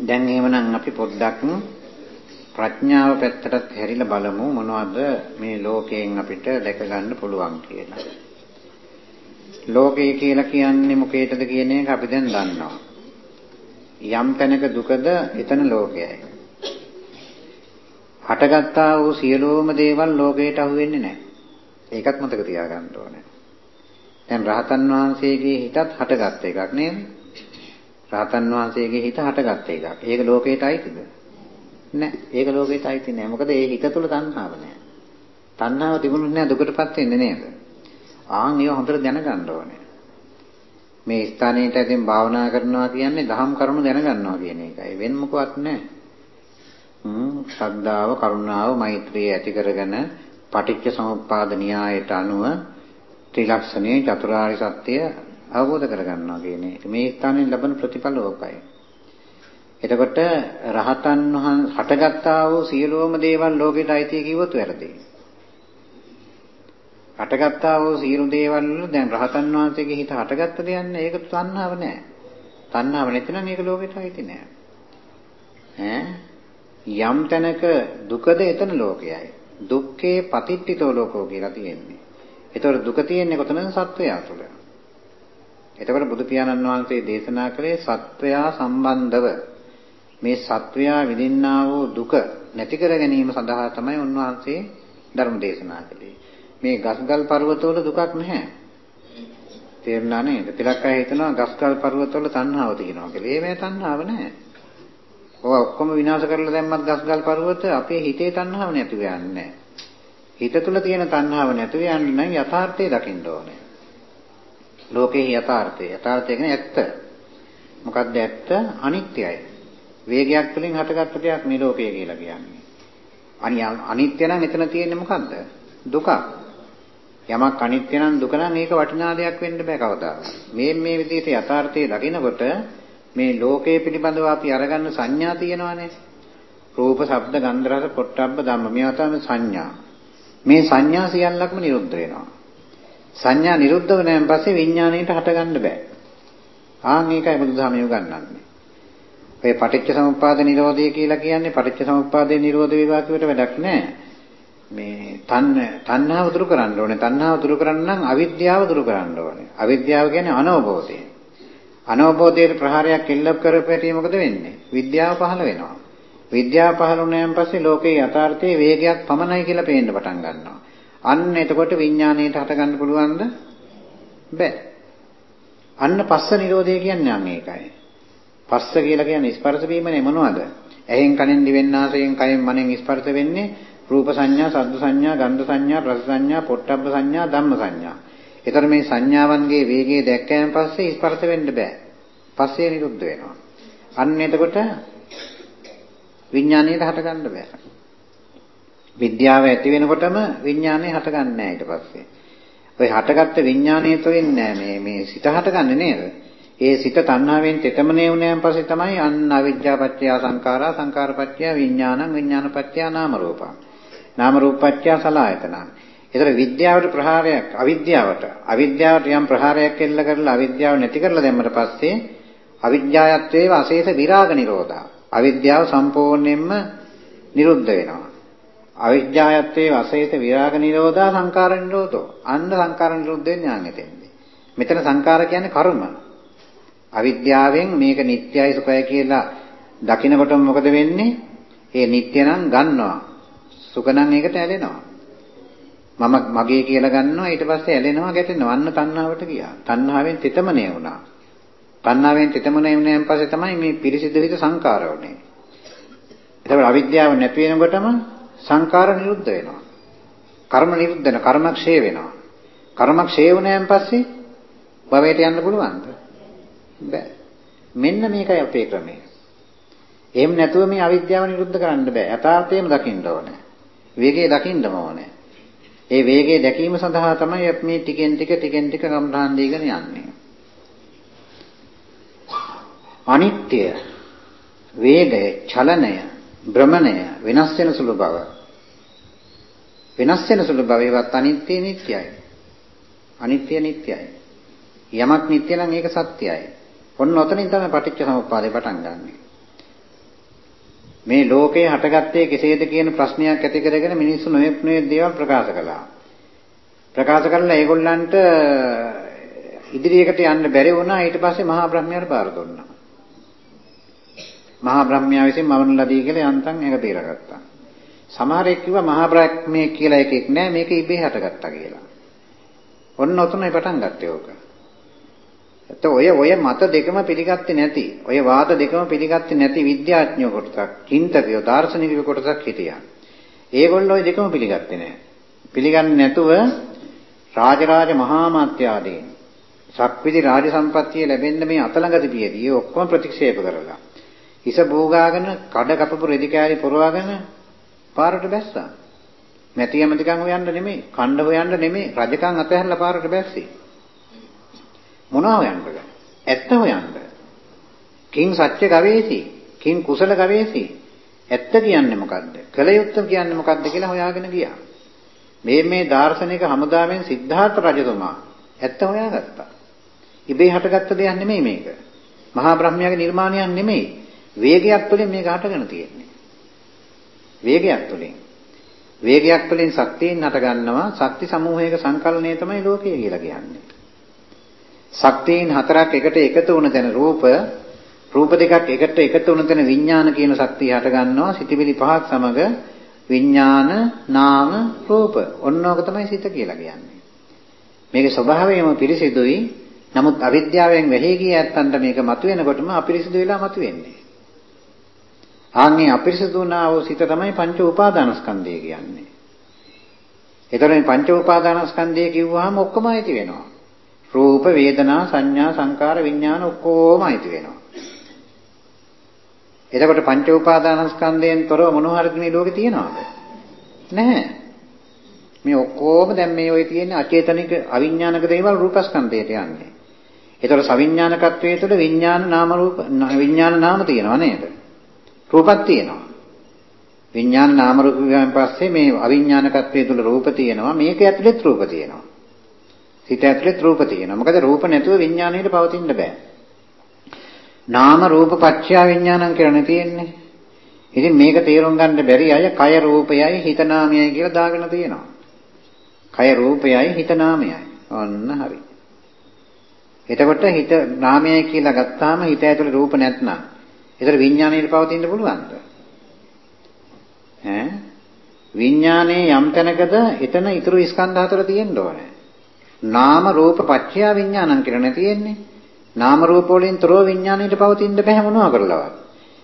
දැන් එහෙමනම් අපි පොඩ්ඩක් ප්‍රඥාව පැත්තටත් හැරිලා බලමු මොනවද මේ ලෝකයෙන් අපිට දැක ගන්න පුළුවන් කියලා. ලෝකය කියලා කියන්නේ මොකේද කියන එක අපි දැන් දන්නවා. යම් තැනක දුකද එතන ලෝකයයි. හටගත්තා වූ සියලුම දේවල් ලෝකයට අහු වෙන්නේ නැහැ. ඒකත් මතක තියාගන්න ඕනේ. දැන් රහතන් වහන්සේගේ හිතත් හටගත් එකක් නේද? රහතන් වහන්සේගේ හිත හටගත් එකක්. ඒක ලෝකයට අයිතිද? නෑ. ඒක ලෝකයට අයිති නෑ. මොකද ඒ හිත තුල තණ්හාව නෑ. තණ්හාව තිබුණොත් නෑ දුකටපත් වෙන්නේ නේද? ආන් ඒව හොඳට දැනගන්න ඕනේ. මේ ස්ථානයේට ඇදින් භාවනා කරනවා කියන්නේ දහම් කරුණු දැනගන්නවා කියන එකයි. වෙන මොකවත් නෑ. හ්ම් ශ්‍රද්ධාව, කරුණාව, මෛත්‍රිය ඇති කරගෙන පටිච්ච සමුප්පාද න්‍යායට අනුව ත්‍රිලක්ෂණයේ චතුරාර්ය සත්‍ය අවබෝධ කරගන්නවා කියන එක. මේ ස්ථානයේ ලැබෙන ප්‍රතිඵල ඕකයි. එතකොට රහතන් වහන්සේ හටගත්තා වූ සියලුම දේවල් ලෝකෙට අයිති කිව්වොත් වැරදි. හටගත්තා වූ සියලු දේවල් වල දැන් රහතන් වහන්සේගේ හිත හටගත්ත දෙයක් නෑ. ඒක තණ්හාව නෑ. තණ්හාව නැතිනම් ඒක ලෝකෙට අයිති නෑ. ඈ යම් තැනක දුකද එතන ලෝකයයි. දුක්ඛේ පතිට්ඨිතෝ ලෝකෝ කියලා තියෙන්නේ. ඒතකොට දුක තියෙන්නේ කොතනද සත්වයා තුළ. එතකොට බුදු පියාණන් වහන්සේ දේශනා කළේ සත්වයා සම්බන්ධව මේ සත්වයා විඳින්නා වූ දුක නැති කර ගැනීම සඳහා තමයි උන්වහන්සේ ධර්ම දේශනා කළේ. මේ ගස්ගල් පර්වතවල දුකක් නැහැ. තේරුණා නේද? පිටක් අය හිතනවා ගස්ගල් පර්වතවල තණ්හාව තියෙනවා කියලා. ඒ මේ තණ්හාව නැහැ. ඔය ඔක්කොම විනාශ කරලා දැම්මත් ගස්ගල් පර්වත අපේ හිතේ තණ්හාව නැතුව යන්නේ නැහැ. හිත තුළ තියෙන තණ්හාව නැතුව යන්න නම් යථාර්ථය දකින්න ඕනේ. ලෝකේ යථාර්ථය. යථාර්ථය කියන්නේ ඇත්ත. මොකක්ද ඇත්ත? අනිත්‍යයි. වේගයක් තුළින් හටගත්ත දෙයක් මේ ලෝකය කියලා කියන්නේ. අනිත්‍ය නම් එතන තියෙන්නේ මොකද්ද? දුක. යමක් අනිත්‍ය නම් දුක නම් ඒක වටිනා දෙයක් වෙන්න බෑ කවදාවත්. මේ මේ විදිහට යථාර්ථය දකිනකොට මේ ලෝකයේ පිළිබඳව අපි අරගන්න සංඥා තියෙනවානේ. රූප, ශබ්ද, ගන්ධ, රස, පොට්ටබ්බ ධම්ම මේවා තමයි සංඥා. මේ සංඥා සියල්ලක්ම නිරුද්ධ වෙනවා. සංඥා නිරුද්ධ වුණාන් පස්සේ විඥාණයට හටගන්න බෑ. ආන් ඒකයි බුදුදහමේ උගන්වන්නේ. ඔය පටිච්ච සමුප්පාද නිරෝධය කියලා කියන්නේ පටිච්ච සමුප්පාදේ නිරෝධ වේවා කියවට වැඩක් නැහැ. මේ තන්න තණ්හාව දුරු කරන්න ඕනේ. තණ්හාව දුරු කරන්න නම් අවිද්‍යාව දුරු කරන්න ඕනේ. අවිද්‍යාව කියන්නේ අනවබෝධය. අනවබෝධයේ ප්‍රහාරයක් එල්ලප් කරපැටි මොකද වෙන්නේ? විද්‍යාව පහළ වෙනවා. විද්‍යාව පහළ වුණාන් පස්සේ ලෝකේ යථාර්ථයේ වේගයක් පමණයි කියලා පේන්න පටන් ගන්නවා. අන්න එතකොට විඥාණයට හට ගන්න පුළුවන්ද? බෑ. අන්න පස්ස නිරෝධය කියන්නේ අන්න ඒකයි. පස්ස කියලා කියන්නේ ස්පර්ශ වීමනේ මොනවද? ඇහෙන් කනෙන් දිවෙන් නාසයෙන් කයෙන් මනෙන් ස්පර්ශ වෙන්නේ රූප සංඥා, සද්ද සංඥා, ගන්ධ සංඥා, රස සංඥා, පොට්ටබ්බ සංඥා, ධම්ම සංඥා. ඒතර මේ සංඥාවන්ගේ වේගය දැක්කයන් පස්සේ ස්පර්ශ වෙන්න බෑ. පස්සේ නිරුද්ධ වෙනවා. අන්න එතකොට විඥාණයට හට ගන්න බෑ. විද්‍යාව ඇති වෙනකොටම විඥානය හටගන්නේ නැහැ ඊට පස්සේ. ඔය හටගත්ත විඥානය තොෙන්නේ මේ මේ සිත හටගන්නේ නේද? ඒ සිත තණ්හාවෙන් තෙතමනේ වුණාන් පස්සේ තමයි අන්න අවිජ්ජාපච්චය සංඛාරා සංඛාරපච්චය විඥානං විඥානපච්චය නාම රූපං. නාම රූපපච්චය සලආයතන. ඒතර විද්‍යාවට ප්‍රහාරයක් අවිද්‍යාවට අවිද්‍යාවට යම් ප්‍රහාරයක් එල්ල කරලා අවිද්‍යාව නැති කරලා දැම්මට පස්සේ අවිද්‍යාවත්වයේ අශේෂ විරාග නිරෝධා. අවිද්‍යාව සම්පූර්ණයෙන්ම නිරුද්ධ වෙනවා. අවිජ්ජායත්වයේ අශේෂ විරාග නිරෝධා සංකාර නිරෝධෝ. අන්න සංකාර නිරුද්ධ වෙන ඥානෙතෙන්නේ. මෙතන සංකාර කියන්නේ කර්ම. අවිද්‍යාවෙන් මේක නිට්ටයයි සුඛයි කියලා දකිනකොට මොකද වෙන්නේ? ඒ නිට්ටය නම් ගන්නවා. සුඛ නම් ඒකට ඇලෙනවා. මම මගේ කියලා ගන්නවා ඊට පස්සේ ඇලෙනවා ගැටෙනවා. අන්න තණ්හාවට ගියා. තණ්හාවෙන් තෙතමනේ වුණා. තණ්හාවෙන් තෙතමනේ වුණාන් පස්සේ තමයි මේ පිරිසිදු හිත සංකාර වුනේ. ඒතකොට අවිද්‍යාව නැති වෙනකොටම සංකාර නිරුද්ධ වෙනවා. කර්ම නිරුද්ධ වෙන කර්මක්ෂය වෙනවා. කර්මක්ෂය වුණාන් පස්සේ භවයට යන්න පුළුවන්ද? බෑ. මෙන්න මේකයි අපේ ක්‍රමය. එහෙම නැතුව මේ අවිද්‍යාව නිරුද්ධ කරන්න බෑ. යථාර්ථයම දකින්න ඕනේ. වේගය දකින්නම ඕනේ. ඒ වේගය දැකීම සඳහා තමයි අපි මේ ටිකෙන් ටික ටිකෙන් ටික ගම්හාන් දීගෙන යන්නේ. අනිත්‍ය වේගය චලනය භ්‍රමණය වෙනස් වෙන සුළු බව. වෙනස් වෙන සුළු බව ඒවත් අනිත්‍ය නිට්ටයයි. අනිත්‍ය නිට්ටයයි. යමක් නිට්ටය නම් ඒක සත්‍යයි ඔන්න ඔතනින් තමයි පටිච්ච සමුප්පාදේ පටන් ගන්නෙ. මේ ලෝකේ හටගත්තේ කෙසේද කියන ප්‍රශ්නයක් ඇති කරගෙන මිනිස්සු නොයෙක් නොයෙක් දේවල් ප්‍රකාශ කළා. ප්‍රකාශ කරලා ඒගොල්ලන්ට ඉදිරියකට යන්න බැරි වුණා. ඊට පස්සේ මහා බ්‍රහ්මයාට බාර දුන්නා. මහා බ්‍රහ්මයා විසින් මවන ලදී කියලා යන්තම් ඒක බේරගත්තා. සමහරෙක් කිව්වා මහා බ්‍රහ්මයේ කියලා එකෙක් නෑ මේක ඉබේ හටගත්තා කියලා. ඔන්න ඔතනයි පටන් ගත්තේ ඕක. එතකොට ඔය ඔය මත දෙකම පිළිගත්තේ නැති, ඔය වාද දෙකම පිළිගත්තේ නැති විද්‍යාඥයෝ කොටසක්, චින්තකයෝ, දාර්ශනිකයෝ කොටසක් හිටියා. ඒගොල්ලෝ ඔය දෙකම පිළිගත්තේ නැහැ. පිළිගන්නේ නැතුව රාජරාජ මහා මාත්‍යාදීන් ශක්විති රාජ සම්පත්තිය ලැබෙන්න මේ අතලඟ තිබියදී ඒ ඔක්කොම ප්‍රතික්ෂේප කරලා හිස බෝගාගෙන කඩ කපපු රෙදි කෑලි පුරවාගෙන පාරට බැස්සා. මැටි ඇමතිකම් හොයන්න නෙමෙයි, කණ්ඩ හොයන්න නෙමෙයි, රජකම් අතහැරලා පාරට බැස්සේ. මොනවා හොයන්නද? ඇත්ත හොයන්න. කිං සත්‍ය ගවේෂී, කිං කුසල ගවේෂී. ඇත්ත කියන්නේ මොකද්ද? කල යුත්තේ කියන්නේ මොකද්ද කියලා හොයාගෙන ගියා. මේ මේ දාර්ශනික හමුදාවෙන් සිද්ධාර්ථ රජතුමා ඇත්ත හොයාගත්තා. ඉබේ හටගත්ත දෙයක් නෙමෙයි මේක. මහා බ්‍රහ්මයාගේ නිර්මාණයක් නෙමෙයි. වේගයක් තුළින් මේක හටගෙන තියෙන්නේ. වේගයක් තුළින්. වේගයක් තුළින් ශක්තියෙන් හට ගන්නවා ශක්ති සමූහයක සංකලනය තමයි ලෝකය කියලා කියන්නේ. ශක්තියින් හතරක් එකට එකතු වුණ තැන රූප රූප දෙකක් එකට එකතු වුණ තැන විඥාන කියන ශක්තිය හට ගන්නවා සිටිවිලි පහක් සමග විඥාන නාම රූප ඔන්නෝක තමයි සිත කියලා කියන්නේ. මේකේ ස්වභාවයම පිරිසිදුයි. නමුත් අවිද්‍යාවෙන් වැහි ගිය ඇත්තන්ට මේක මතුවෙනකොටම අපිරිසිදු වෙලා මතුවෙන්නේ. ආන්නේ අපිරිසිදු වුණා වූ සිත තමයි පංච උපාදානස්කන්ධය කියන්නේ. ඒතර මේ පංච උපාදානස්කන්ධය කිව්වහම ඔක්කොම ඇති වෙනවා. රූප, වේදනා, සංඥා, සංකාර, විඥාන ඔක්කොම ඇති වෙනවා. එතකොට පංච උපාදානස්කන්ධයෙන් තොරව මොන හරි මේ ලෝකේ තියනවද? නැහැ. මේ ඔක්කොම දැන් මේ ඔය තියෙන අචේතනික අවිඥානික දේවල් රූපස්කන්ධයට යන්නේ. ඒතකොට සවිඥානිකත්වයේ තුළ විඥාන නාම රූප විඥාන නාම තියෙනව නේද? රූපක් තියෙනවා. විඥාන නාම රූප විඥාන පස්සේ මේ අවිඥානිකත්වයේ තුළ රූප තියෙනවා. මේක ඇතුළෙත් රූප තියෙනවා. හිත ඇතුළෙත් රූප තියෙනවා. මොකද රූප නැතුව විඥාණයට පවතින්න බෑ. නාම රූප පත්‍ය විඥානං කියලානේ තියෙන්නේ. ඉතින් මේක තේරුම් ගන්න බැරි අය කය රූපයයි හිත නාමයයි කියලා දාගෙන තියෙනවා. කය රූපයයි හිත නාමයයි. ඔන්න හරි. එතකොට හිත නාමයයි කියලා ගත්තාම හිත ඇතුලේ රූප නැත්නම් ඒතර විඥාණයට පවතින්න පුළුවන්ද? ඈ විඥානයේ යම් තැනකද එතන ඊතුරු ස්කන්ධ හතර තියෙන්න ඕනේ. නාම රූප පත්‍ය විඥානං කියලා නේ තියෙන්නේ. නාම රූප වලින් තොරව විඥාණයට පවතින්න බෑ මොනවා කරලවත්.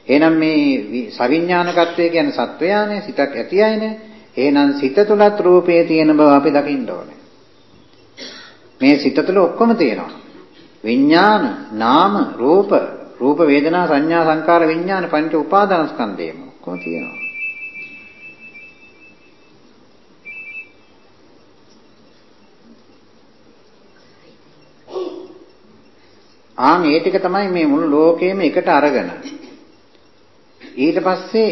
එහෙනම් මේ සවිඥානිකත්වය කියන්නේ සත්වයානේ සිතක් ඇති අයනේ. එහෙනම් සිත තුලත් රූපේ තියෙන බව අපි දකින්න ඕනේ. මේ සිත තුල ඔක්කොම තියෙනවා. විඥාන, නාම, රූප, රූප වේදනා සංඥා සංකාර විඥාන පංච උපාදානස්කන්ධයම ඔක්කොම තියෙනවා. ආන් ඒ ටික තමයි මේ මුළු ලෝකෙම එකට අරගෙන ඊට පස්සේ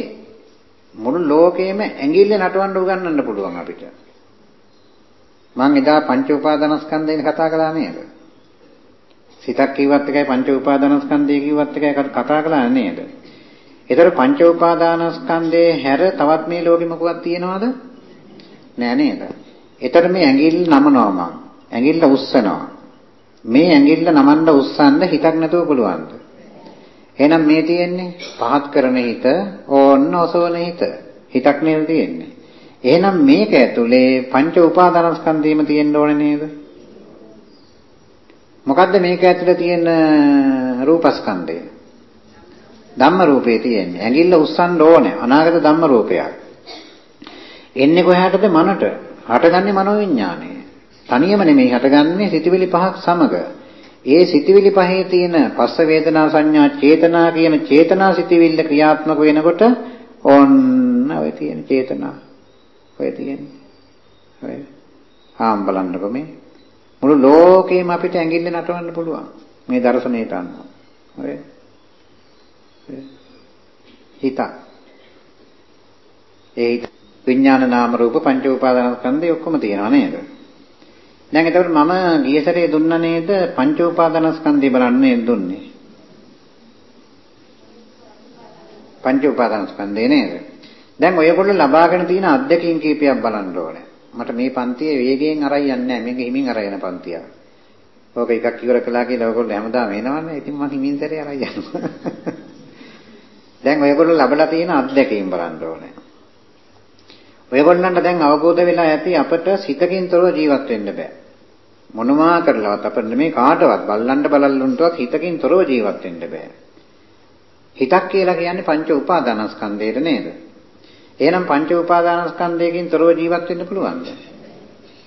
මුළු ලෝකෙම ඇඟිල්ල නටවන්න උගන්වන්න පුළුවන් අපිට. මම එදා පංච උපාදානස්කන්ධයෙන් කතා කළා නේද? සිතක් කිව්වත් එකයි පංච උපාදානස්කන්ධය කිව්වත් එකයි කතා කළා නේද? ඒතර පංච උපාදානස්කන්ධයේ හැර තවත් මේ ලෝකෙ මොකක්ද තියෙනවද? නෑ නේද? ඒතර මේ ඇඟිල්ල නමනවා මං. ඇඟිල්ල උස්සනවා. මේ ඇඟිල්ල නමන්න උස්සන්න හිතක් නැතුව පුළුවන්ද? එහෙනම් මේ තියෙන්නේ පහත් කරන හිත, ඕන්න ඔසවන හිත. හිතක් නේද තියෙන්නේ. එහෙනම් මේක ඇතුලේ පංච උපාදානස්කන්ධයම තියෙන්න ඕනේ නේද? මොකද්ද මේක ඇතුලේ තියෙන රූපස්කන්ධය? ධම්ම රූපේ තියෙන්නේ. ඇඟිල්ල උස්සන්න ඕනේ. අනාගත ධම්ම රූපයක්. එන්නේ කොහාටද මනට? හටගන්නේ මනෝවිඤ්ඤාණය. තනියම නෙමෙයි හටගන්නේ සිතිවිලි පහක් සමග. ඒ සිතිවිලි පහේ තියෙන පස්ස වේදනා සංඥා චේතනා කියන චේතනා සිතිවිල්ල ක්‍රියාත්මක වෙනකොට ඔන්න ඔය තියෙන චේතනා ඔය තියෙන්නේ. ඔය ආම් බලන්නකො මේ මුළු ලෝකෙම අපිට ඇඟිල්ල නටවන්න පුළුවන් මේ දර්ශනයට අනුව. ඔය හිත. ඒ විඥාන නාම රූප පංච උපාදානස්කන්ධය ඔක්කොම තියෙනවා නේද? දැන් එතකොට මම ගිය සැරේ දුන්නා නේද පංච උපාදානස්කන්ධය බලන්න දුන්නේ. පංච උපාදානස්කන්ධය නේද? දැන් ඔයගොල්ලෝ ලබාගෙන තියෙන අත්දැකීම් කීපයක් බලන්න ඕනේ. මට මේ පන්තියේ වේගයෙන් අරයි යන්නේ නැහැ. මේක හිමින් අරයි යන පන්තියක්. ඕක එකක් ඉවර කළා කියලා ඔයගොල්ලෝ හැමදාම එනවනේ. ඉතින් මම හිමින් සැරේ අරයි යනවා. දැන් ඔයගොල්ලෝ ලබලා තියෙන අත්දැකීම් බලන්න ඕනේ. ඔයගොල්ලන්ට දැන් අවබෝධ වෙලා ඇති අපට සිතකින් තොරව ජීවත් වෙන්න බෑ. මොනවා කරලවත් අපිට මේ කාටවත් බල්ලන්ට බලල්ලුන්ටවත් හිතකින් තොරව ජීවත් වෙන්න බෑ. හිතක් කියලා කියන්නේ පංච උපාදානස්කන්ධයට නේද? එහෙනම් පංච උපාදානස්කන්ධයකින් තොරව ජීවත් වෙන්න පුළුවන්ද?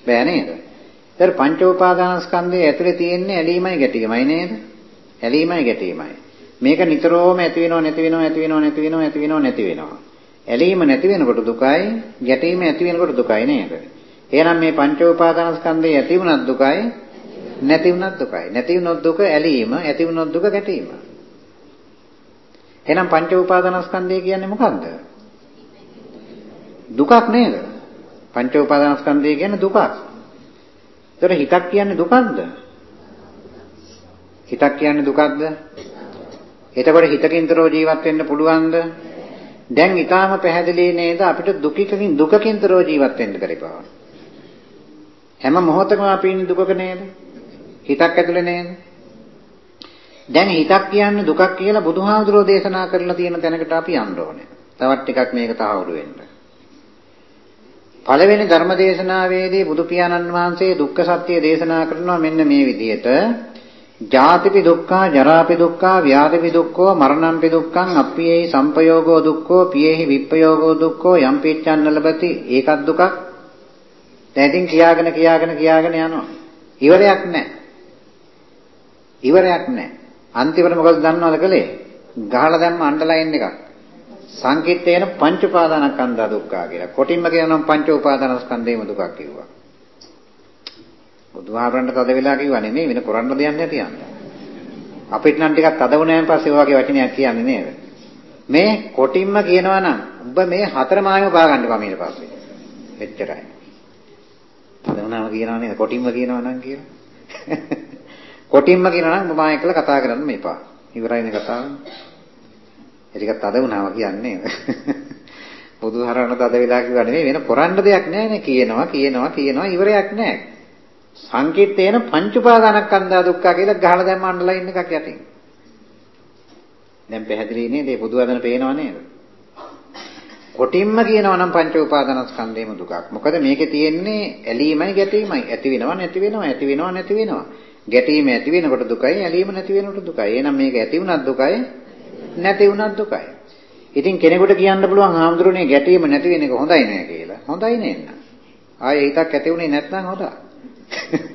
බෑ නේද? ඒතර පංච උපාදානස්කන්ධයේ ඇතුලේ තියෙන්නේ ඇලීමයි ගැටීමයි නේද? ඇලීමයි ගැටීමයි. මේක නිතරම ඇති වෙනව නැති වෙනව ඇති වෙනව නැති වෙනව ඇති වෙනව නැති වෙනවා. ඇලීම නැති වෙනකොට දුකයි, ගැටීම ඇති වෙනකොට දුකයි නේද? එහෙනම් මේ පංච උපාදානස්කන්ධය ඇති වුණත් දුකයි, නැති වුණත් දුකයි. නැති වුණොත් දුක ඇලීම, ඇති වුණොත් දුක ගැටීම. එහෙනම් පංච උපාදානස්කන්ධය කියන්නේ මොකක්ද? දුකක් නේද? පංච උපාදානස්කන්ධය කියන්නේ දුකක්. ඒතර හිතක් කියන්නේ දුකක්ද? හිතක් කියන්නේ දුකක්ද? එතකොට හිතකින්තරෝ ජීවත් වෙන්න පුළුවන්ද? දැන් ඊටාම පැහැදිලි නේද අපිට දුකකින් දුකකින්තරෝ ජීවත් වෙන්න බැරි බව. හැම මොහොතකම අපි ඉන්නේ දුකක නේද? හිතක් ඇතුලේ නේද? දැන් හිතක් කියන්නේ දුකක් කියලා බුදුහාමුදුරෝ දේශනා කරලා තියෙන තැනකට අපි යන්න ඕනේ. තවත් ටිකක් මේක තහවුරු වෙන්න. පළවෙනි ධර්ම දේශනාවේදී බුදු පියාණන් වහන්සේ දුක්ඛ සත්‍ය දේශනා කරනවා මෙන්න මේ විදිහට. ජාතිපි දුක්ඛා ජරාපි දුක්ඛා ව්‍යාධිපි දුක්ඛෝ මරණම්පි දුක්ඛං අප්පියේහි සම්පයෝගෝ දුක්ඛෝ පියේහි විප්පයෝගෝ දුක්ඛෝ යම් පිච්ඡන්න ලබති ඒකත් දුකක්. දැන් ඉතින් කියාගෙන කියාගෙන කියාගෙන යනවා. ඉවරයක් නැහැ. ඉවරයක් නැහැ. අන්තිමට මොකද දන්නවද කලේ ගහලා දැම්ම අණ්ඩලයින් එකක්. සංකිට්ඨේන පංච උපාදානස්කන්ධා දුක්ඛා කියලා. කොටින්ම කියනවා පංච උපාදානස්කන්ධේම දුකක් කිව්වා. බුදුහාමරන්ට තද වෙලා කිව්වා නෙමෙයි වෙන කරන්න දෙයක් නැති යන්න. අපිට නම් ටිකක් තද වුණාන් පස්සේ ඔය වගේ වචනයක් කියන්නේ නේද? මේ කොටින්ම කියනවා නම් ඔබ මේ හතර මායම පාගන්න පම ඊට පස්සේ. එච්චරයි. තද වුණාම කියනවා නේද? කොටින්ම කියනවා නම් කියලා. කොටින්ම කියනවා නම් මාය කියලා කතා කරන්න මේපා. ඉවරයිනේ කතාව. ඒක තද වුණාම කියන්නේ. බුදුහරණ තද වෙලා කිව්වා නෙමෙයි වෙන කරන්න දෙයක් නැහැ නේ කියනවා කියනවා කියනවා ඉවරයක් නැහැ. සංකීර්තේන පංච උපාදානස්කන්ධා දුක්ඛ කියලා ගහලා දැම්ම අන්ඩර්ලයින් එකක් යටින්. දැන් පැහැදිලි නේද? මේ බුදුවදන පේනව නේද? කොටින්ම කියනවා නම් පංච උපාදානස්කන්ධේම දුකක්. මොකද මේකේ තියෙන්නේ ඇලීමයි ගැටීමයි. ඇති වෙනවා නැති වෙනවා ඇති වෙනවා නැති වෙනවා. ගැටීම ඇති වෙනකොට දුකයි ඇලීම නැති වෙනකොට දුකයි. එහෙනම් මේක ඇති වුණත් දුකයි නැති වුණත් දුකයි. ඉතින් කෙනෙකුට කියන්න පුළුවන් ආම්දුරනේ ගැටීම නැති වෙන එක හොඳයි නෑ කියලා. හොඳයි නේන්න. ආයේ හිතක් ඇති වුණේ නැත්නම් හොඳයි.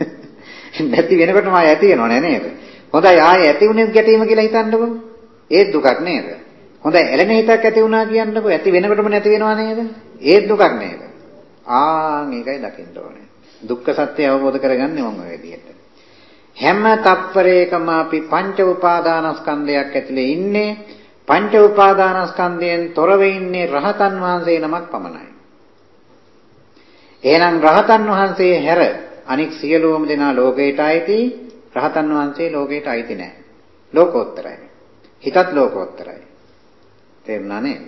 නැති වෙනකොටම ආය ඇති වෙනව නේද? හොඳයි ආය ඇති වුණේ ගැටීම කියලා හිතන්නකෝ. ඒත් දුකක් නේද? හොඳයි ඇලෙන හිතක් ඇති වුණා කියන්නකෝ ඇති වෙනකොටම නැති වෙනව නේද? ඒත් දුකක් නේද? ආන් ඒකයි දකින්න ඕනේ. දුක්ඛ සත්‍ය අවබෝධ කරගන්නේ මොන විදිහට? හැම තප්පරයකම අපි පංච උපාදානස්කන්ධයක් ඇතුලේ ඉන්නේ පංච උපාදානස්කන්ධයෙන් තොරව ඉන්නේ රහතන් වහන්සේ නමක් පමණයි. එහෙනම් රහතන් වහන්සේ හැර අනික් සියලුම දෙනා ලෝකයට අයිති රහතන් වහන්සේ ලෝකයට අයිති නැහැ. ලෝකෝත්තරයි. හිතත් ලෝකෝත්තරයි. තේරුණා නේද?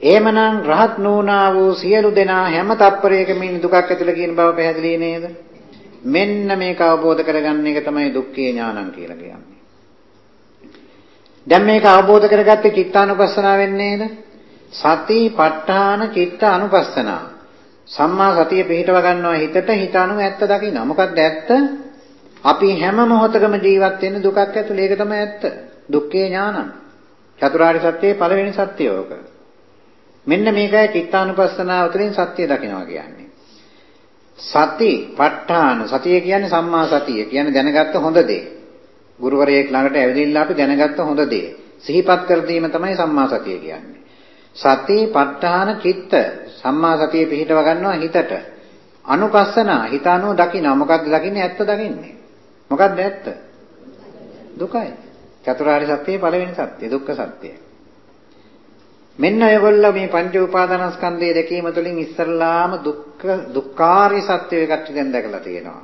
එහෙමනම් රහත් නෝනා වූ සියලු දෙනා හැම තප්පරයකම ඉන්න දුකක් ඇතුළේ කියන බව පැහැදිලි නේද? මෙන්න මේක අවබෝධ කරගන්න එක තමයි දුක්ඛේ ඥානං කියලා කියන්නේ. දැන් මේක අවබෝධ කරගත්තේ චිත්තානුපස්සනාවෙන් නේද? සති, ප ဋ ාණ, චිත්ත අනුපස්සනා. සම්මා සතිය පිහිටව ගන්නවා හිතට හිත අනුව ඇත්ත දකින්න. මොකක්ද ඇත්ත? අපි හැම මොහොතකම ජීවත් වෙන්නේ දුකක් ඇතුළේ. ඒක තමයි ඇත්ත. දුක්ඛේ ඥානං. චතුරාර්ය සත්‍යයේ පළවෙනි සත්‍යය ඕක. මෙන්න මේකයි චිත්තානුපස්සනාව තුළින් සත්‍ය දකිනවා කියන්නේ. සති, ප ဋ ාණ, සතිය කියන්නේ සම්මා සතිය. කියන්නේ දැනගත්ත හොඳ දේ. ගුරුවරයෙක් ළඟට ඇවිදින්න අපි දැනගත්ත හොඳ දේ. සිහිපත් කර දීම තමයි සම්මා සතිය කියන්නේ. සති, ප ဋ ාණ, චිත්ත සම්මා සතිය පිහිටව ගන්නවා හිතට. අනුපස්සනා හිත අනුව දකිනවා. මොකද්ද දකින්නේ? ඇත්ත දකින්නේ. මොකද්ද ඇත්ත? දුකයි. චතුරාර්ය සත්‍යයේ පළවෙනි සත්‍යය දුක්ඛ සත්‍යය. මෙන්න ඔයගොල්ලෝ මේ පංච උපාදානස්කන්ධය දැකීම තුළින් ඉස්සල්ලාම දුක්ඛ දුක්ඛාරිය සත්‍ය එකක් දැන් දැකලා තියෙනවා.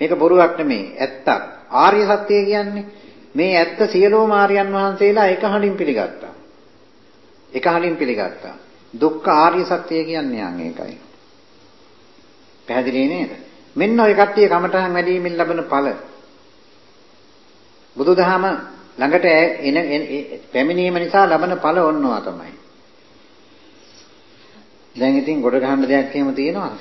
මේක බොරුවක් නෙමෙයි ඇත්තක්. ආර්ය සත්‍ය කියන්නේ මේ ඇත්ත සියලුම ආර්යයන් වහන්සේලා එක හඬින් පිළිගත්තා. එක හලින් පිළිගත්තා. දුක්ඛ ආර්ය සත්‍ය කියන්නේ යන් ඒකයි. පැහැදිලි නේද? මෙන්න ඔය කට්ටිය කමඨහන් වැඩිමින් ලබන ඵල. බුදුදහම ළඟට එන පැමිණීම නිසා ලබන ඵල ඔන්නවා තමයි. දැන් ඉතින් ගොඩ ගහන්න දෙයක් එහෙම තියෙනවද?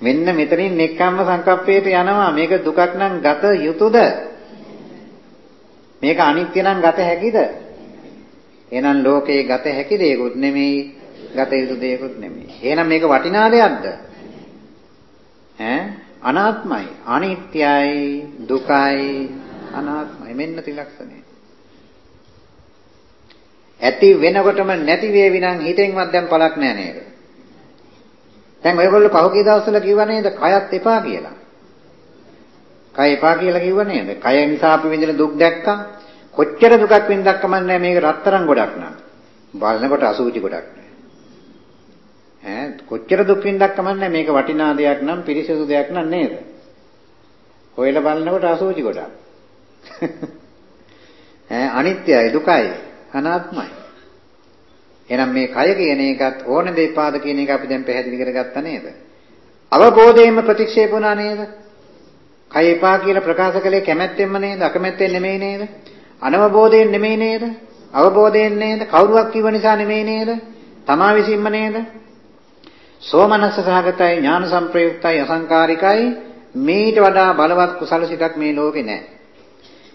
මෙන්න මෙතනින් නෙක්ඛම්ම සංකප්පයට යනවා. මේක දුකක් නම් ගත යුතුයද? මේක අනිත්‍ය නම් ගත හැකිද? එහෙනම් ලෝකේ ගත හැකි දෙයක්ුත් නෙමෙයි, ගත යුතු දෙයක්ුත් නෙමෙයි. එහෙනම් මේක වටිනා දෙයක්ද? ඈ අනාත්මයි, අනිත්‍යයි, දුකයි, අනාත්මයි. මෙන්න ත්‍රිලක්ෂණය. ඇති වෙනකොටම නැති වේවි නම් හිතෙන්වත් දැන් පළක් නෑ නේද? දැන් ඔයගොල්ලෝ පහුගිය දවස්වල කිව්වා නේද කයත් එපා කියලා. කය එපා කියලා කිව්වා නේද? කය නිසා අපි විඳින දුක් දැක්කා. කොච්චර දුකක් වින්දක් කමන්නේ මේක රත්තරන් ගොඩක් නං. බලනකොට අසුචි ගොඩක් නෑ. ඈ කොච්චර දුක් වින්දක් කමන්නේ මේක වටිනා දෙයක් නම් පිරිසිදු දෙයක් නම් නේද? හොයලා බලනකොට අසුචි ගොඩක්. ඈ අනිත්‍යයි දුකයි අනාත්මයි. එහෙනම් මේ කය කියන එකත් ඕන දෙපාද කියන එක අපි දැන් පැහැදිලි කරගත්තා නේද? අවබෝධයෙන්ම ප්‍රතික්ෂේප වුණා නේද? කය එපා කියලා ප්‍රකාශ කළේ කැමැත්තෙන්ම නේද? අකමැත්තෙන් නෙමෙයි නේද? අනවබෝධයෙන් නෙමෙයි නේද? අවබෝධයෙන් නේද? කවුරුවක් කිව්ව නිසා නෙමෙයි නේද? තමා විසින්ම නේද? සෝමනස්ස සහගතයි ඥාන සංප්‍රයුක්තයි අසංකාරිකයි මේට වඩා බලවත් කුසල සිතක් මේ ලෝකේ නැහැ.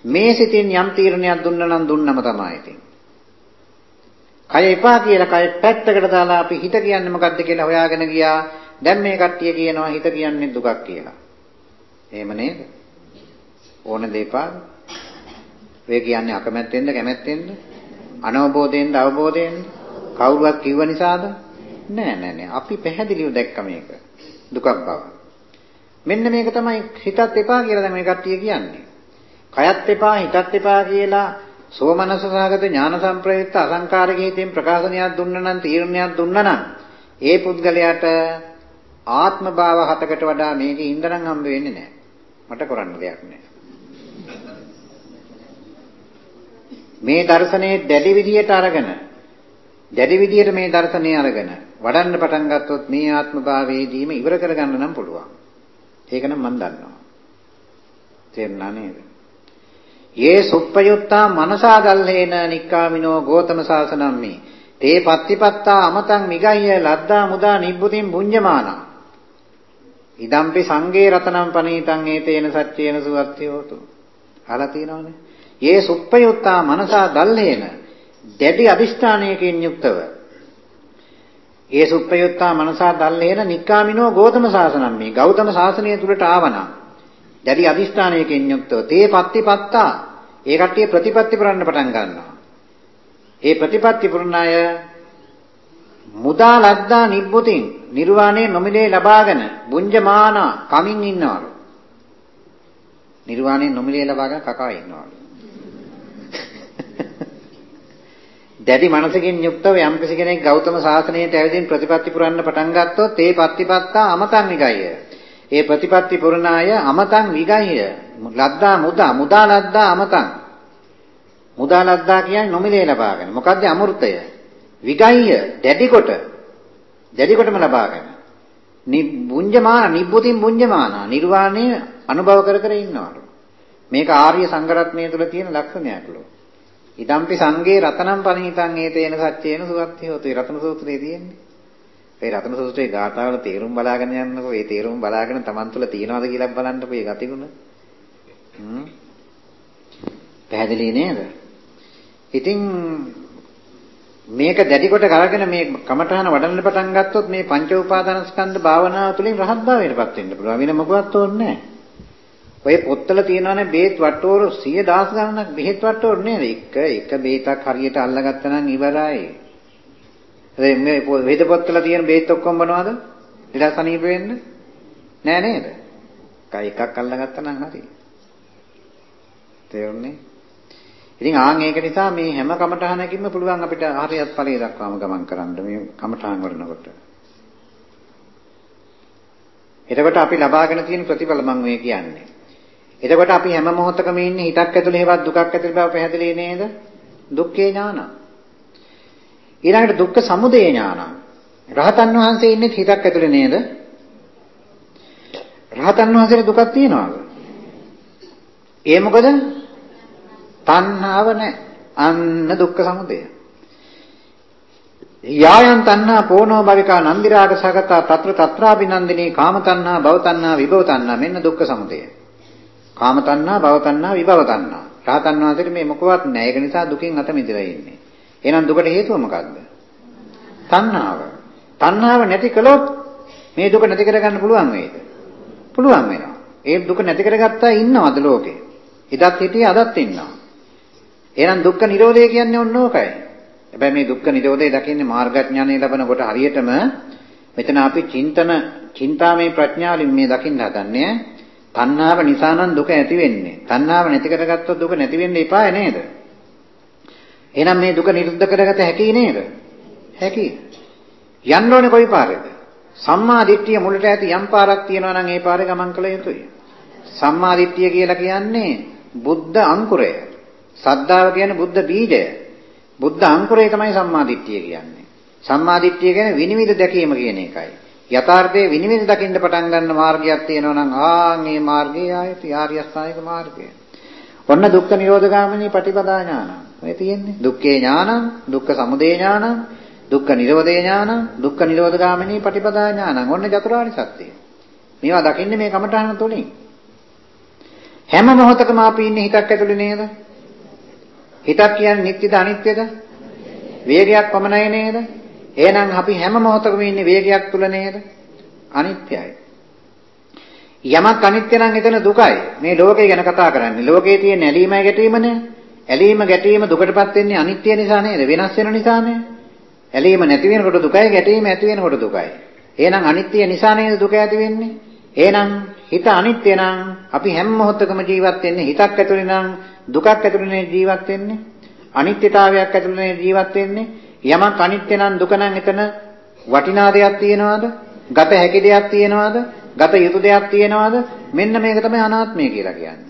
මේ සිතින් යම් තීරණයක් දුන්නා නම් දුන්නම තමයි ඉතින්. කය එපා කියලා කය පැත්තකට දාලා අපි හිත කියන්නේ මොකද්ද කියලා හොයාගෙන ගියා. දැන් මේ කට්ටිය කියනවා හිත කියන්නේ දුකක් කියලා. එහෙම නේද? ඕන දෙපාද? ඔය කියන්නේ අකමැත්තෙන්ද කැමැත්තෙන්ද? අනවබෝධයෙන්ද අවබෝධයෙන්ද? කවුරුවත් කිව්ව නිසාද? නෑ නෑ නෑ. අපි පැහැදිලිව දැක්ක මේක. දුකක් බව. මෙන්න මේක තමයි හිතත් එපා කියලා දැන් මේ කට්ටිය කියන්නේ. කයත් එපා හිතත් එපා කියලා සෝමනස සහගත ඥාන සංප්‍රයුක්ත අසංකාරික හිතෙන් ප්‍රකාශනයක් දුන්නා නම් තීරණයක් දුන්නා නම් ඒ පුද්ගලයාට ආත්ම භාව හතකට වඩා මේකේ ඉන්දරම් හම්බ වෙන්නේ නැහැ. මට කරන්න දෙයක් නැහැ. මේ දර්ශනේ දැඩි විදියට අරගෙන දැඩි විදියට මේ දර්ශනේ අරගෙන වඩන්න පටන් ගත්තොත් මේ ආත්ම භාවයේදීම ඉවර කරගන්න නම් පුළුවන්. ඒක නම් මම දන්නවා. තේරුණා නේද? යේ සුප්පයුත්තා මනසා දල්හේන නික්කාමිනෝ ගෝතම සාසනම්මි. තේ පත්තිපත්තා අමතං මිගහ්‍ය ලද්දා මුදා නිබ්බුතින් පුඤ්ජමානා ඉදම්පි සංගේ රතනම් පනීතං ඒතේන සච්චේන සුවත්ති හෝතු අහලා තියෙනවනේ. යේ සුප්පයුත්තා මනසා දල්හේන දැඩි අදිෂ්ඨානයකින් යුක්තව. ඒ සුප්පයුත්තා මනසා දල්හේන නික්කාමිනෝ ගෝතම සාසනම් මේ ගෞතම සාසනය තුලට ආවනම් දැඩි අදිෂ්ඨානයකින් යුක්තව. තේ පත්තිපත්තා ඒ කට්ටිය ප්‍රතිපත්ති පුරන්න පටන් ගන්නවා. ඒ ප්‍රතිපත්ති පුරන අය මුදා ලද්දා නිබ්බුතින් නිර්වාණය නොමිලේ ලබාගෙන බුඤ්ජමාන කමින් ඉන්නවලු. නිර්වාණය නොමිලේ ලබාගෙන කකා ඉන්නවලු. දැඩි මනසකින් යුක්තව යම් කෙනෙක් ගෞතම සාසනයට ඇවිදින් ප්‍රතිපත්ති පුරන්න පටන් ගත්තොත් ඒ පත්තිපත්තා අමතන් නිගය. ඒ ප්‍රතිපත්ති පුරණාය අමතං විගහ්‍ය ලද්දා මුදා මුදා ලද්දා අමතං. මුදා ලද්දා කියන්නේ නොමිලේ ලබාගෙන. මොකද්ද අමෘතය? විගහ්‍ය දැඩි කොට දැඩි කොටම ලබාගෙන නිබුඤ්ජමාන නිබ්බුතින් බුඤ්ජමාන. නිර්වාණය අනුභව කර කර ඉන්නවලු. මේක ආර්ය සංගරත්නය තුළ තියෙන ලක්ෂණයක්ලු ඉදම්පි සංගේ රතනම් පනිතං ඒතේන සත්‍යේන සුවත්ති හොතේ. රතන සූත්‍රයේ තියෙන්නේ. ඒ රතන සූත්‍රයේ ගාථාවල තේරුම් බලාගෙන යන්නකෝ. ඒ තේරුම් බලාගෙන Taman තුල තියනවාද කියලා බලන්නකෝ ඒ ගතිගුණ. හ්ම්. පැහැදිලි නේද? ඉතින් මේක දැඩි කොට කරගෙන මේ කමඨහන වඩන්න පටන් ගත්තොත් මේ පංච උපාදානස්කන්ධ භාවනාව තුළින් රහත් භාවයටපත් වෙන්න පුළුවන්. වෙන මොකවත් ඕනේ නැහැ. ඔය පොත්වල තියෙනවානේ බේත් වට්ටෝරු 100 ගණනක් බෙහෙත් වට්ටෝරු නේද? එක එක බේතක් හරියට අල්ලගත්තා නම් ඉවරයි. මේ වේද පොත්වල තියෙන බේත් ඔක්කොම මොනවද? ලෙඩ සනීප වෙන්න? නෑ නේද? කයි එකක් අල්ලගත්තා නම් හරි. තේරුණේ? ඉතින් ආන් ඒක නිසා මේ හැම කමඨහනකින්ම පුළුවන් අපිට හරියත් ඵලයේ දක්වාම ගමන් කරන්න මේ කමඨහන් වඩනකොට. එතකොට අපි ලබාගෙන තියෙන ප්‍රතිඵල මම මේ කියන්නේ. එතකොට අපි හැම මොහොතකම ඉන්නේ හිතක් ඇතුලේ හේවත් දුකක් ඇතුලේ බව පැහැදිලි නේද? දුක්ඛේ ඥාන. ඊළඟට දුක්ඛ සමුදය ඥානං. රහතන් වහන්සේ ඉන්නේ හිතක් ඇතුලේ නේද? රහතන් වහන්සේට දුකක් තියනවාද? ඒ මොකද? තණ්හාව නැහැ. අන්න දුක්ඛ සමුදය. යායන් තණ්හා පෝනෝ භවිකා නන්දිරාග සගතා తත්‍ර తත්‍රාබිනන්දිනී කාම තණ්හා භව තණ්හා විභව තණ්හා මෙන්න දුක්ඛ සමුදය. කාම තණ්හා භව තණ්හා විභව තණ්හා. රහතන් වහන්සේට මේ මොකවත් නැහැ. ඒක නිසා දුකින් අත මිදලා ඉන්නේ. එහෙනම් දුකට හේතුව මොකද්ද? තණ්හාව. තණ්හාව නැති කළොත් මේ දුක නැති කරගන්න පුළුවන් වේද? පුළුවන් වෙනවා. ඒ දුක නැති කරගත්තා ඉන්නවද ලෝකේ? ඉදත් හිටියේ අදත් ඉන්නවා. එහෙනම් දුක්ඛ නිරෝධය කියන්නේ ඔන්න ඕකයි. හැබැයි මේ දුක්ඛ නිරෝධය දකින්නේ මාර්ගඥානය ලැබනකොට හරියටම මෙතන අපි චින්තන චින්තාමේ ප්‍රඥාවලින් මේ දකින්න හදන්නේ තණ්හාව නිසා නම් දුක ඇති වෙන්නේ. තණ්හාව නැති කරගත්තොත් දුක නැති වෙන්න එපාය නේද? එහෙනම් මේ දුක නිරුද්ධ කරගත හැකි නේද? හැකි. යන්න ඕනේ කොයි පාරේද? සම්මා දිට්ඨිය මුලට ඇති යම් පාරක් තියෙනවා නම් ඒ පාරේ ගමන් කළ යුතුයි. සම්මා දිට්ඨිය කියලා කියන්නේ බුද්ධ අංකුරය. සද්ධාව කියන්නේ බුද්ධ බීජය. බුද්ධ අංකුරය තමයි සම්මා දිට්ඨිය කියන්නේ. සම්මා දිට්ඨිය කියන්නේ විනිවිද දැකීම කියන එකයි. යථාර්ථයේ විනිවිද දකින්න පටන් ගන්න මාර්ගයක් තියෙනවා නම් ආන් මේ මාර්ගය ආයත ආර්ය අෂ්ටාංගික මාර්ගය. ඔන්න දුක්ඛ නිරෝධගාමිනී පටිපදා ඥාන. ඔය තියෙන්නේ. දුක්ඛේ ඥානං, දුක්ඛ සමුදය ඥානං, දුක්ඛ නිරෝධේ ඥානං, දුක්ඛ නිරෝධගාමිනී පටිපදා ඥානං. ඔන්න චතුරාර්ය සත්‍යය. මේවා දකින්නේ මේ කමඨාන තුලින්. හැම මොහොතකම අපි ඉන්නේ හිතක් ඇතුලේ නේද? හිතක් කියන්නේ නිත්‍යද අනිත්‍යද? වේගයක් පමණයි නේද? එහෙනම් අපි හැම මොහොතකම ඉන්නේ වේගයක් තුල නේද? අනිත්‍යයි. යමක් අනිත්‍ය නම් එතන දුකයි. මේ ලෝකය ගැන කතා කරන්නේ. ලෝකයේ තියෙන ඇලීමයි ගැටීමනේ. ඇලීම ගැටීම දුකටපත් වෙන්නේ අනිත්‍ය නිසා නේද? වෙනස් වෙන නිසානේ. ඇලීම නැති වෙනකොට දුකයි, ගැටීම ඇති වෙනකොට දුකයි. එහෙනම් අනිත්‍ය නිසා නේද දුක ඇති වෙන්නේ? එහෙනම් හිත අනිත්‍ය නම් අපි හැම මොහොතකම ජීවත් වෙන්නේ හිතක් ඇතුලේ නම් දුකක් ඇතුළේ ජීවත් වෙන්නේ අනිත්‍යතාවයක් ඇතුළේ ජීවත් වෙන්නේ යමක් අනිත්‍ය නම් දුක නම් එතන වටිනා දෙයක් තියනවාද ගත හැකි දෙයක් තියනවාද ගත යුතු දෙයක් තියනවාද මෙන්න මේක තමයි අනාත්මය කියලා කියන්නේ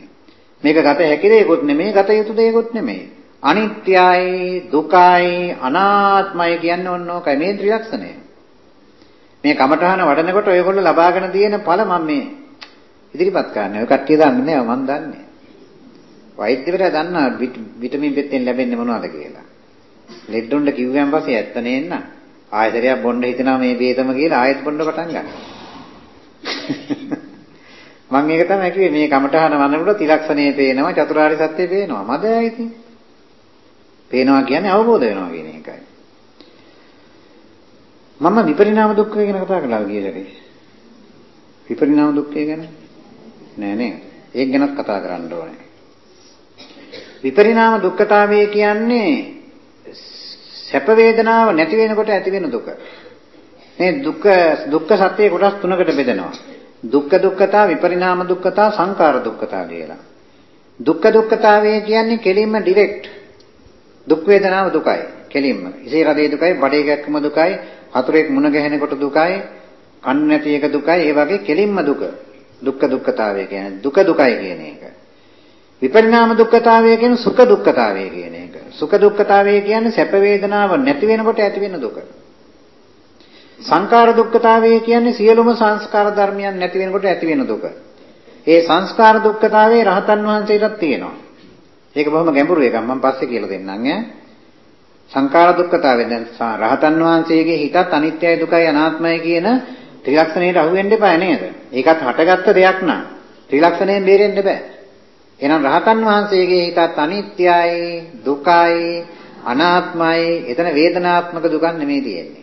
මේක ගත හැකි දෙයක්වත් නෙමෙයි ගත යුතු දෙයක්වත් නෙමෙයි අනිත්‍යයි දුකයි අනාත්මයි කියන්නේ ඔන්න ඕකයි මේ ත්‍රිලක්ෂණය මේ කමඨහන වඩනකොට ඔයගොල්ලෝ ලබාගෙන තියෙන ඵල මම මේ ඉදිරිපත් කරන්නේ ඔය කට්ටිය දන්නේ නැහැ මම දන්නේ වෛද්‍යවරයා දන්නා විටමින් පෙත්තෙන් ලැබෙන්නේ මොනවද කියලා. ලෙඩොන්ඩ කිව්වන් පස්සේ ඇත්ත නේන්න. ආයතරයක් බොන්න හිතනවා මේ බේතම කියලා ආයෙත් බොන්න පටන් ගන්නවා. මම ඒක තමයි කිව්වේ මේ කමඨහන වන්නකොට තිලක්ෂණේ පේනවා චතුරාර්ය සත්‍ය පේනවා. මදයි ඉතින්. පේනවා කියන්නේ අවබෝධ වෙනවා කියන එකයි. මම විපරිණාම දුක්ඛය ගැන කතා කළා ගියලේ. විපරිණාම දුක්ඛය ගැන නෑ නේ. ඒක ගැනත් කතා කරන්න ඕනේ. විපරිණාම දුක්ඛතාවය කියන්නේ සැප වේදනාව නැති වෙනකොට ඇති වෙන දුක. මේ දුක්ඛ දුක්ඛ සත්‍ය කොටස් තුනකට බෙදෙනවා. දුක්ඛ දුක්ඛතා විපරිණාම දුක්ඛතා සංකාර දුක්ඛතා කියලා. දුක්ඛ දුක්ඛතාවය කියන්නේ කෙලින්ම ඩිරෙක්ට් දුක් වේදනාව දුකයි. කෙලින්ම. ඉසේ රදේ දුකයි, බඩේ ගැක්කම දුකයි, හතුරෙක් මුණ ගැහෙනකොට දුකයි, කන් නැති එක දුකයි, ඒ වගේ කෙලින්ම දුක. දුක්ඛ දුක්ඛතාවය කියන්නේ දුක දුකයි කියන එක. විපරිණාම දුක්ඛතාවය කියන්නේ සුඛ දුක්ඛතාවය කියන එක. සුඛ දුක්ඛතාවය කියන්නේ සැප වේදනාව නැති වෙනකොට ඇති වෙන දුක. සංකාර දුක්ඛතාවය කියන්නේ සියලුම සංස්කාර ධර්මයන් නැති වෙනකොට ඇති වෙන දුක. ඒ සංස්කාර දුක්ඛතාවයේ රහතන් වහන්සේටත් තියෙනවා. ඒක බොහොම ගැඹුරු එකක් මම පස්සේ කියලා දෙන්නම් ඈ. සංකාර දුක්ඛතාවය දැන් රහතන් වහන්සේගේ හිතත් අනිත්‍යයි දුකයි අනාත්මයි කියන ත්‍රිලක්ෂණයට අහු වෙන්න එපා නේද? ඒකත් හටගත්ත දෙයක් නා. ත්‍රිලක්ෂණයෙන් බේරෙන්න බෑ. එහෙනම් රහතන් වහන්සේගේ හිතත් අනිත්‍යයි, දුකයි, අනාත්මයි. එතන වේදනාත්මක දුකක් නෙමෙයි තියෙන්නේ.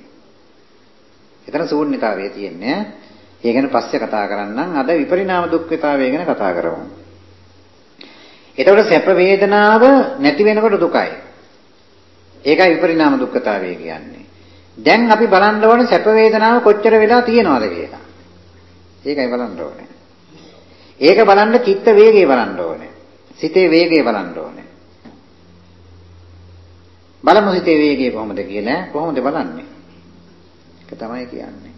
එතන ශූන්‍යතාවය තියෙන්නේ. ඒ ගැන පස්සේ කතා කරන්නම්. අද විපරිණාම දුක්ඛතාවය ගැන කතා කරමු. එතකොට සැප වේදනාව නැති වෙනකොට දුකයි. ඒකයි විපරිණාම දුක්ඛතාවය කියන්නේ. දැන් අපි බලන්න ඕනේ සැප වේදනාව කොච්චර වෙලා තියෙනවද කියලා. ඒකයි බලන්න ඕනේ. ඒක බලන්න චිත්ත වේගය බලන්න ඕනේ. සිතේ වේගය බලන්න ඕනේ. බලමු සිතේ වේගය කොහොමද කියලා කොහොමද බලන්නේ? ඒක තමයි කියන්නේ.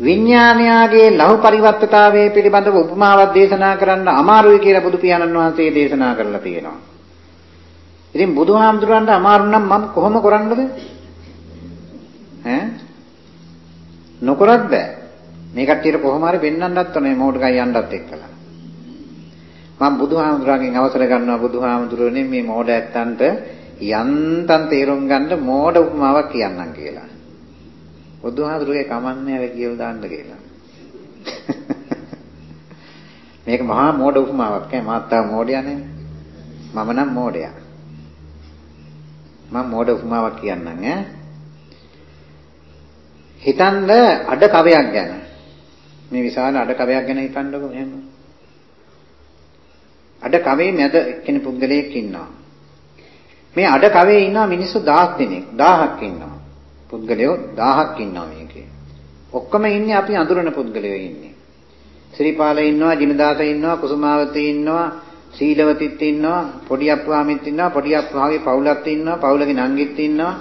විඥානයාගේ ලහු පරිවර්තතාවයේ පිළිබඳව උපමාවක් දේශනා කරන්න අමාරුයි කියලා බුදු පියාණන් වහන්සේ දේශනා කරලා තියෙනවා. ඉතින් බුදුහාමුදුරන්ට අමාරු නම් මම කොහොම කරන්නද? ඈ? නොකරත් බෑ. මේ කට්ටියට කොහොම හරි වෙන්නන්නත් ඕනේ මෝඩකයි යන්නත් එක්කලා. මම බුදුහාමුදුරන්ගෙන් අවසර ගන්නවා බුදුහාමුදුරනේ මේ මෝඩ ඇත්තන්ට යන්තම් තේරුම් ගන්න මෝඩ උපමාවක් කියන්නම් කියලා. බුදුහාමුදුරගේ කමන්නේ අර කියලා දාන්න කියලා. මේක මහා මෝඩ උපමාවක් ඈ මාත්තා මෝඩයා නේ. මම නම් මෝඩයා. මම මෝඩ උපමාවක් කියන්නම් ඈ. හිතන්න අඩ කවයක් ගැන. මේ විශාල අඩ කවයක් ගැන හිතන්නකෝ එහෙම. අඩ කවේ මැද එක්කෙනෙක් පුද්ගලයෙක් ඉන්නවා. මේ අඩ කවේ ඉන්නවා මිනිස්සු 1000 දෙනෙක් 1000ක් ඉන්නවා. පුද්ගලයෝ 1000ක් ඉන්නවා මේකේ. ඔක්කොම ඉන්නේ අපි අඳුරන පුද්ගලයෝ ඉන්නේ. ශ්‍රීපාල ඉන්නවා, ජිනදාස ඉන්නවා, කුසුමාවතී ඉන්නවා, සීලවතිත් ඉන්නවා, පොඩි අප්පාමිත් ඉන්නවා, පොඩි අප්පාගේ පවුලත් ඉන්නවා, පවුලගේ නංගිත් ඉන්නවා.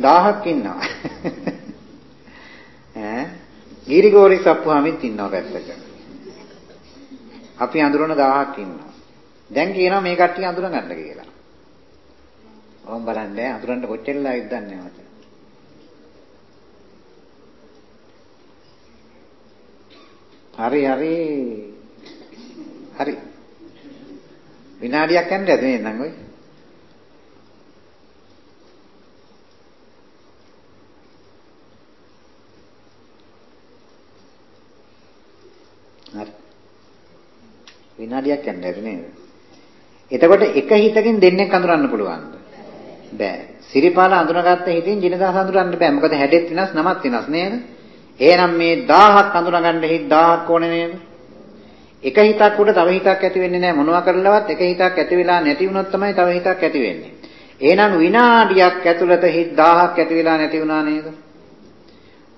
1000ක් ඉන්නවා. ඈ ගිරිගෝරිස් අප්පාමිත් ඉන්නවා පැත්තක. අපි අඳුරන 1000ක් ඉන්නවා. දැන් කියනවා මේ කට්ටිය අඳුර ගන්න කියලා. ඕම් බලන්න අඳුරන්න කොච්චරලා ඉද්දන්නේ නැවත. හරි හරි. හරි. විනාඩියක් යන්න ඇද නේද ඔය? හරි. විනාඩියක් යන්න ඇද නේද එතකොට එක හිතකින් දෙන්නෙක් අඳුරන්න පුළුවන්ද? බෑ. සිරිපාල අඳුනගත්ත හිතින් ජිනදාස අඳුරන්න බෑ. මොකද හැඩෙත් වෙනස් නමත් වෙනස් නේද? එහෙනම් මේ 1000ක් අඳුනගන්න හිත 1000ක් ඕනේ නේද? එක හිතක් උඩ තව හිතක් ඇති වෙන්නේ නැහැ මොනවා කරලවත් එක හිතක් ඇති වෙලා නැති වුණොත් තමයි තව හිතක් ඇති වෙන්නේ. එහෙනම් විනාඩියක් ඇතුළත හිත 1000ක් ඇති වෙලා නැති වුණා නේද?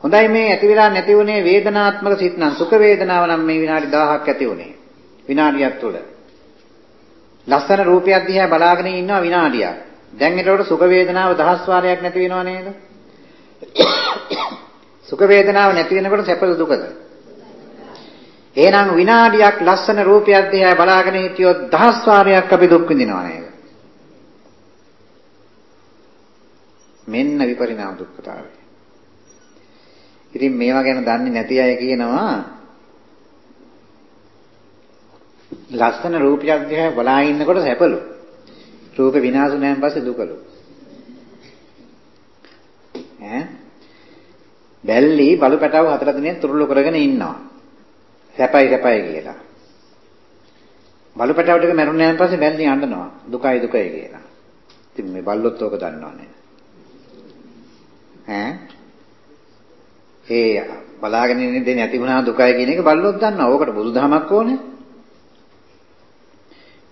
හොඳයි මේ ඇති වෙලා නැති වුණේ වේදනාත්මක සිත් නම් සුඛ වේදනාව නම් මේ විනාඩි 1000ක් ඇති වුණේ. විනාඩියක් තුළ. ලස්සන රූපයක් දිහා බලාගෙන ඉන්නවා විනාඩියක්. දැන් ඒකට සුඛ වේදනාව දහස් වාරයක් නැති වෙනව නේද? සුඛ වේදනාව නැති වෙනකොට සැපද දුකද? එහෙනම් විනාඩියක් ලස්සන රූපයක් දිහා බලාගෙන හිටියොත් දහස් වාරයක් අපි දුක් විඳිනවා නේද? මෙන්න විපරිණාම දුක්ඛතාවය. ඉතින් මේවා ගැන දන්නේ නැති අය කියනවා ලස්සන රූපයක් දිහා බලා ඉන්නකොට සැපලු. රූපේ විනාශ වුණාන් පස්සේ දුකලු. ඈ බැල්ලි බලු පැටව හතර දිනක් තුරුළු කරගෙන ඉන්නවා. සැපයි සැපයි කියලා. බලු පැටව ටික මැරුණාන් පස්සේ බැල්ලි අඬනවා. දුකයි දුකයි කියලා. ඉතින් මේ බල්ලොත් ඕක දන්නවනේ. ඈ ඒ බලාගෙන ඉන්නේ දෙන්නේ නැති වුණා දුකයි කියන එක බල්ලොත් දන්නවා. ඕකට බුදුදහමක් ඕනේ.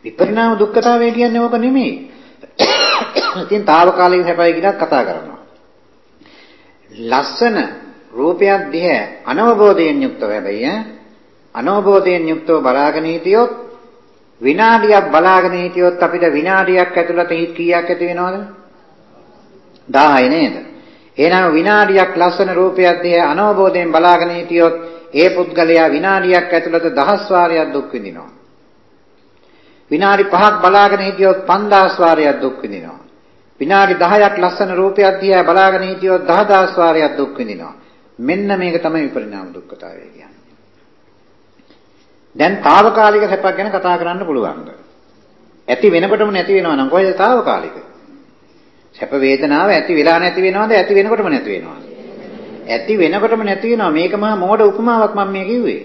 විපරිණාම දුක්ඛතාවය කියන්නේ ඕක නෙමෙයි. ඉතින් తాවකාලික සැපයි කියලා කතා කරනවා. ලස්සන රූපයක් දිහා අනවබෝධයෙන් යුක්තව හැබැයි අනවබෝධයෙන් යුක්තව බලාගෙන හිටියොත් විනාඩියක් බලාගෙන හිටියොත් අපිට විනාඩියක් ඇතුළත හිත කීයක් ඇති වෙනවද? 10යි නේද? එහෙනම් විනාඩියක් ලස්සන රූපයක් දිහා අනවබෝධයෙන් බලාගෙන හිටියොත් ඒ පුද්ගලයා විනාඩියක් ඇතුළත දහස් වාරයක් දුක් විඳිනවා. විනාඩි 5ක් බලාගෙන හිටියොත් 5000 වාරයක් දුක් විඳිනවා. විනාඩි 10ක් ලස්සන රූපයක් දිහා බලාගෙන හිටියොත් 10000 වාරයක් දුක් විඳිනවා. මෙන්න මේක තමයි විපරිණාම දුක්ඛතාවය කියන්නේ. දැන් తాවකාලික සැපක් ගැන කතා කරන්න පුළුවන්ද? ඇති වෙනකොටම නැති වෙනවා නම් කොහෙද తాවකාලික? සැප වේදනාව ඇති වෙලා නැති වෙනවද? ඇති වෙනකොටම නැති වෙනවද? ඇති වෙනකොටම නැති වෙනවා. මේක මහා මෝඩ උපමාවක් මම මේ කිව්වේ.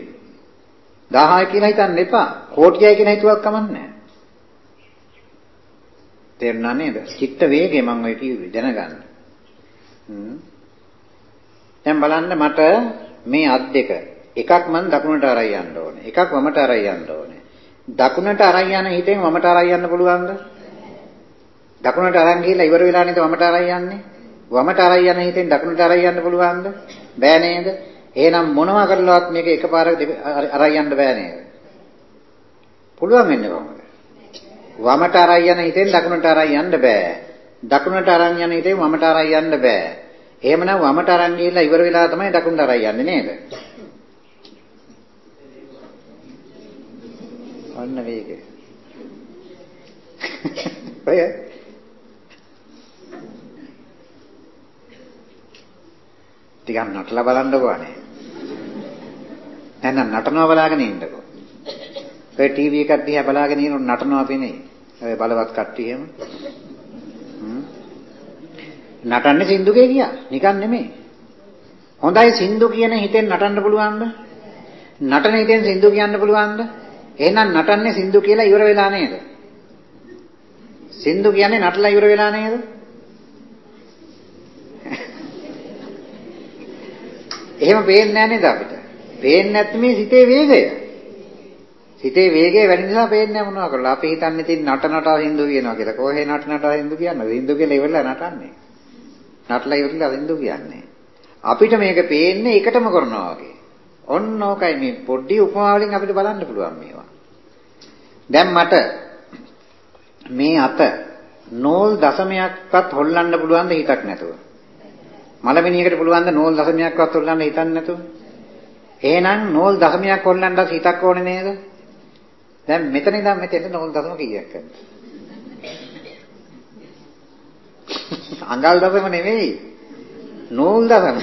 1000 කියලා හිතන්න එපා. කෝටියයි කියන හිතුවක් කමන්නේ නැහැ. තේරුණා නේද? චිත්ත වේගය මම ඔය කිව්වේ දැනගන්න. හ්ම්. දැන් බලන්න මට මේ අත් දෙක එකක් මම දකුණට අරයි යන්න ඕනේ. එකක් වමට අරයි යන්න ඕනේ. දකුණට අරයි යන හිතෙන් වමට අරයි යන්න පුළුවන්ද? දකුණට අරන් ගිහලා ඉවර වෙලා නේද වමට අරයි යන්නේ? වමට අරයි යන හිතෙන් දකුණට අරයි යන්න පුළුවන්ද? බෑ නේද? එහෙනම් මොනවා කරලවත් මේක එකපාරට අරයි යන්න බෑ නේද? පුළුවන් වෙන්නේ කොහොමද? වමට අරන් යන හිතෙන් දකුණට අරන් යන්න බෑ. දකුණට අරන් යන හිතෙන් වමට අරන් යන්න බෑ. එහෙමනම් වමට අරන් ගිහිල්ලා ඉවර වෙලා තමයි දකුණට අරන් යන්නේ නේද? අන්න වේගය. ඔය ටිකක් නටලා බලන්නකෝ අනේ. නැත්නම් නටනවා බලාගෙන ඉන්නකෝ. ඔය ටීවී එකක් දිහා බලාගෙන ඉන්න නටනවා පෙනේ. ඔය බලවත් කට්ටිය එහෙම. නටන්නේ සින්දුකේ ගියා. නිකන් නෙමෙයි. හොඳයි සින්දු කියන හිතෙන් නටන්න පුළුවන්ද? නටන හිතෙන් සින්දු කියන්න පුළුවන්ද? එහෙනම් නටන්නේ සින්දු කියලා ඉවර වෙලා නේද? සින්දු කියන්නේ නටලා ඉවර වෙලා නේද? එහෙම පේන්නේ නැහැ නේද අපිට? පේන්නේ නැත්නම් මේ සිතේ වේගය. සිතේ වේගය වැඩි නිසා පේන්නේ නැහැ මොනවා කරලා. අපි හිතන්නේ තින් නට නටා හින්දු කියනවා කියලා. කොහේ නට නටා හින්දු කියන්නේ? හින්දු කියලා ඉවරලා නටන්නේ. නටලා ඉවරලා හින්දු කියන්නේ. අපිට මේක පේන්නේ එකටම කරනවා වගේ. ඔන්න ඕකයි මේ පොඩි උපමා වලින් අපිට බලන්න පුළුවන් මේවා. දැන් මට මේ අත නෝල් දශමයක්වත් හොල්ලන්න පුළුවන් ද හිතක් නැතුව. මලමිනියකට පුළුවන් ද නෝල් දශමයක්වත් හොල්ලන්න හිතන්නේ නැතුව? එහෙනම් නෝල් දශමයක් හොල්ලන්නත් හිතක් ඕනේ නේද? දැන් මෙතන ඉඳන් මෙතෙන්ට නෝල් දශම කීයක් කරනද? අඟල් දශම නෙවෙයි. නෝල් දශම.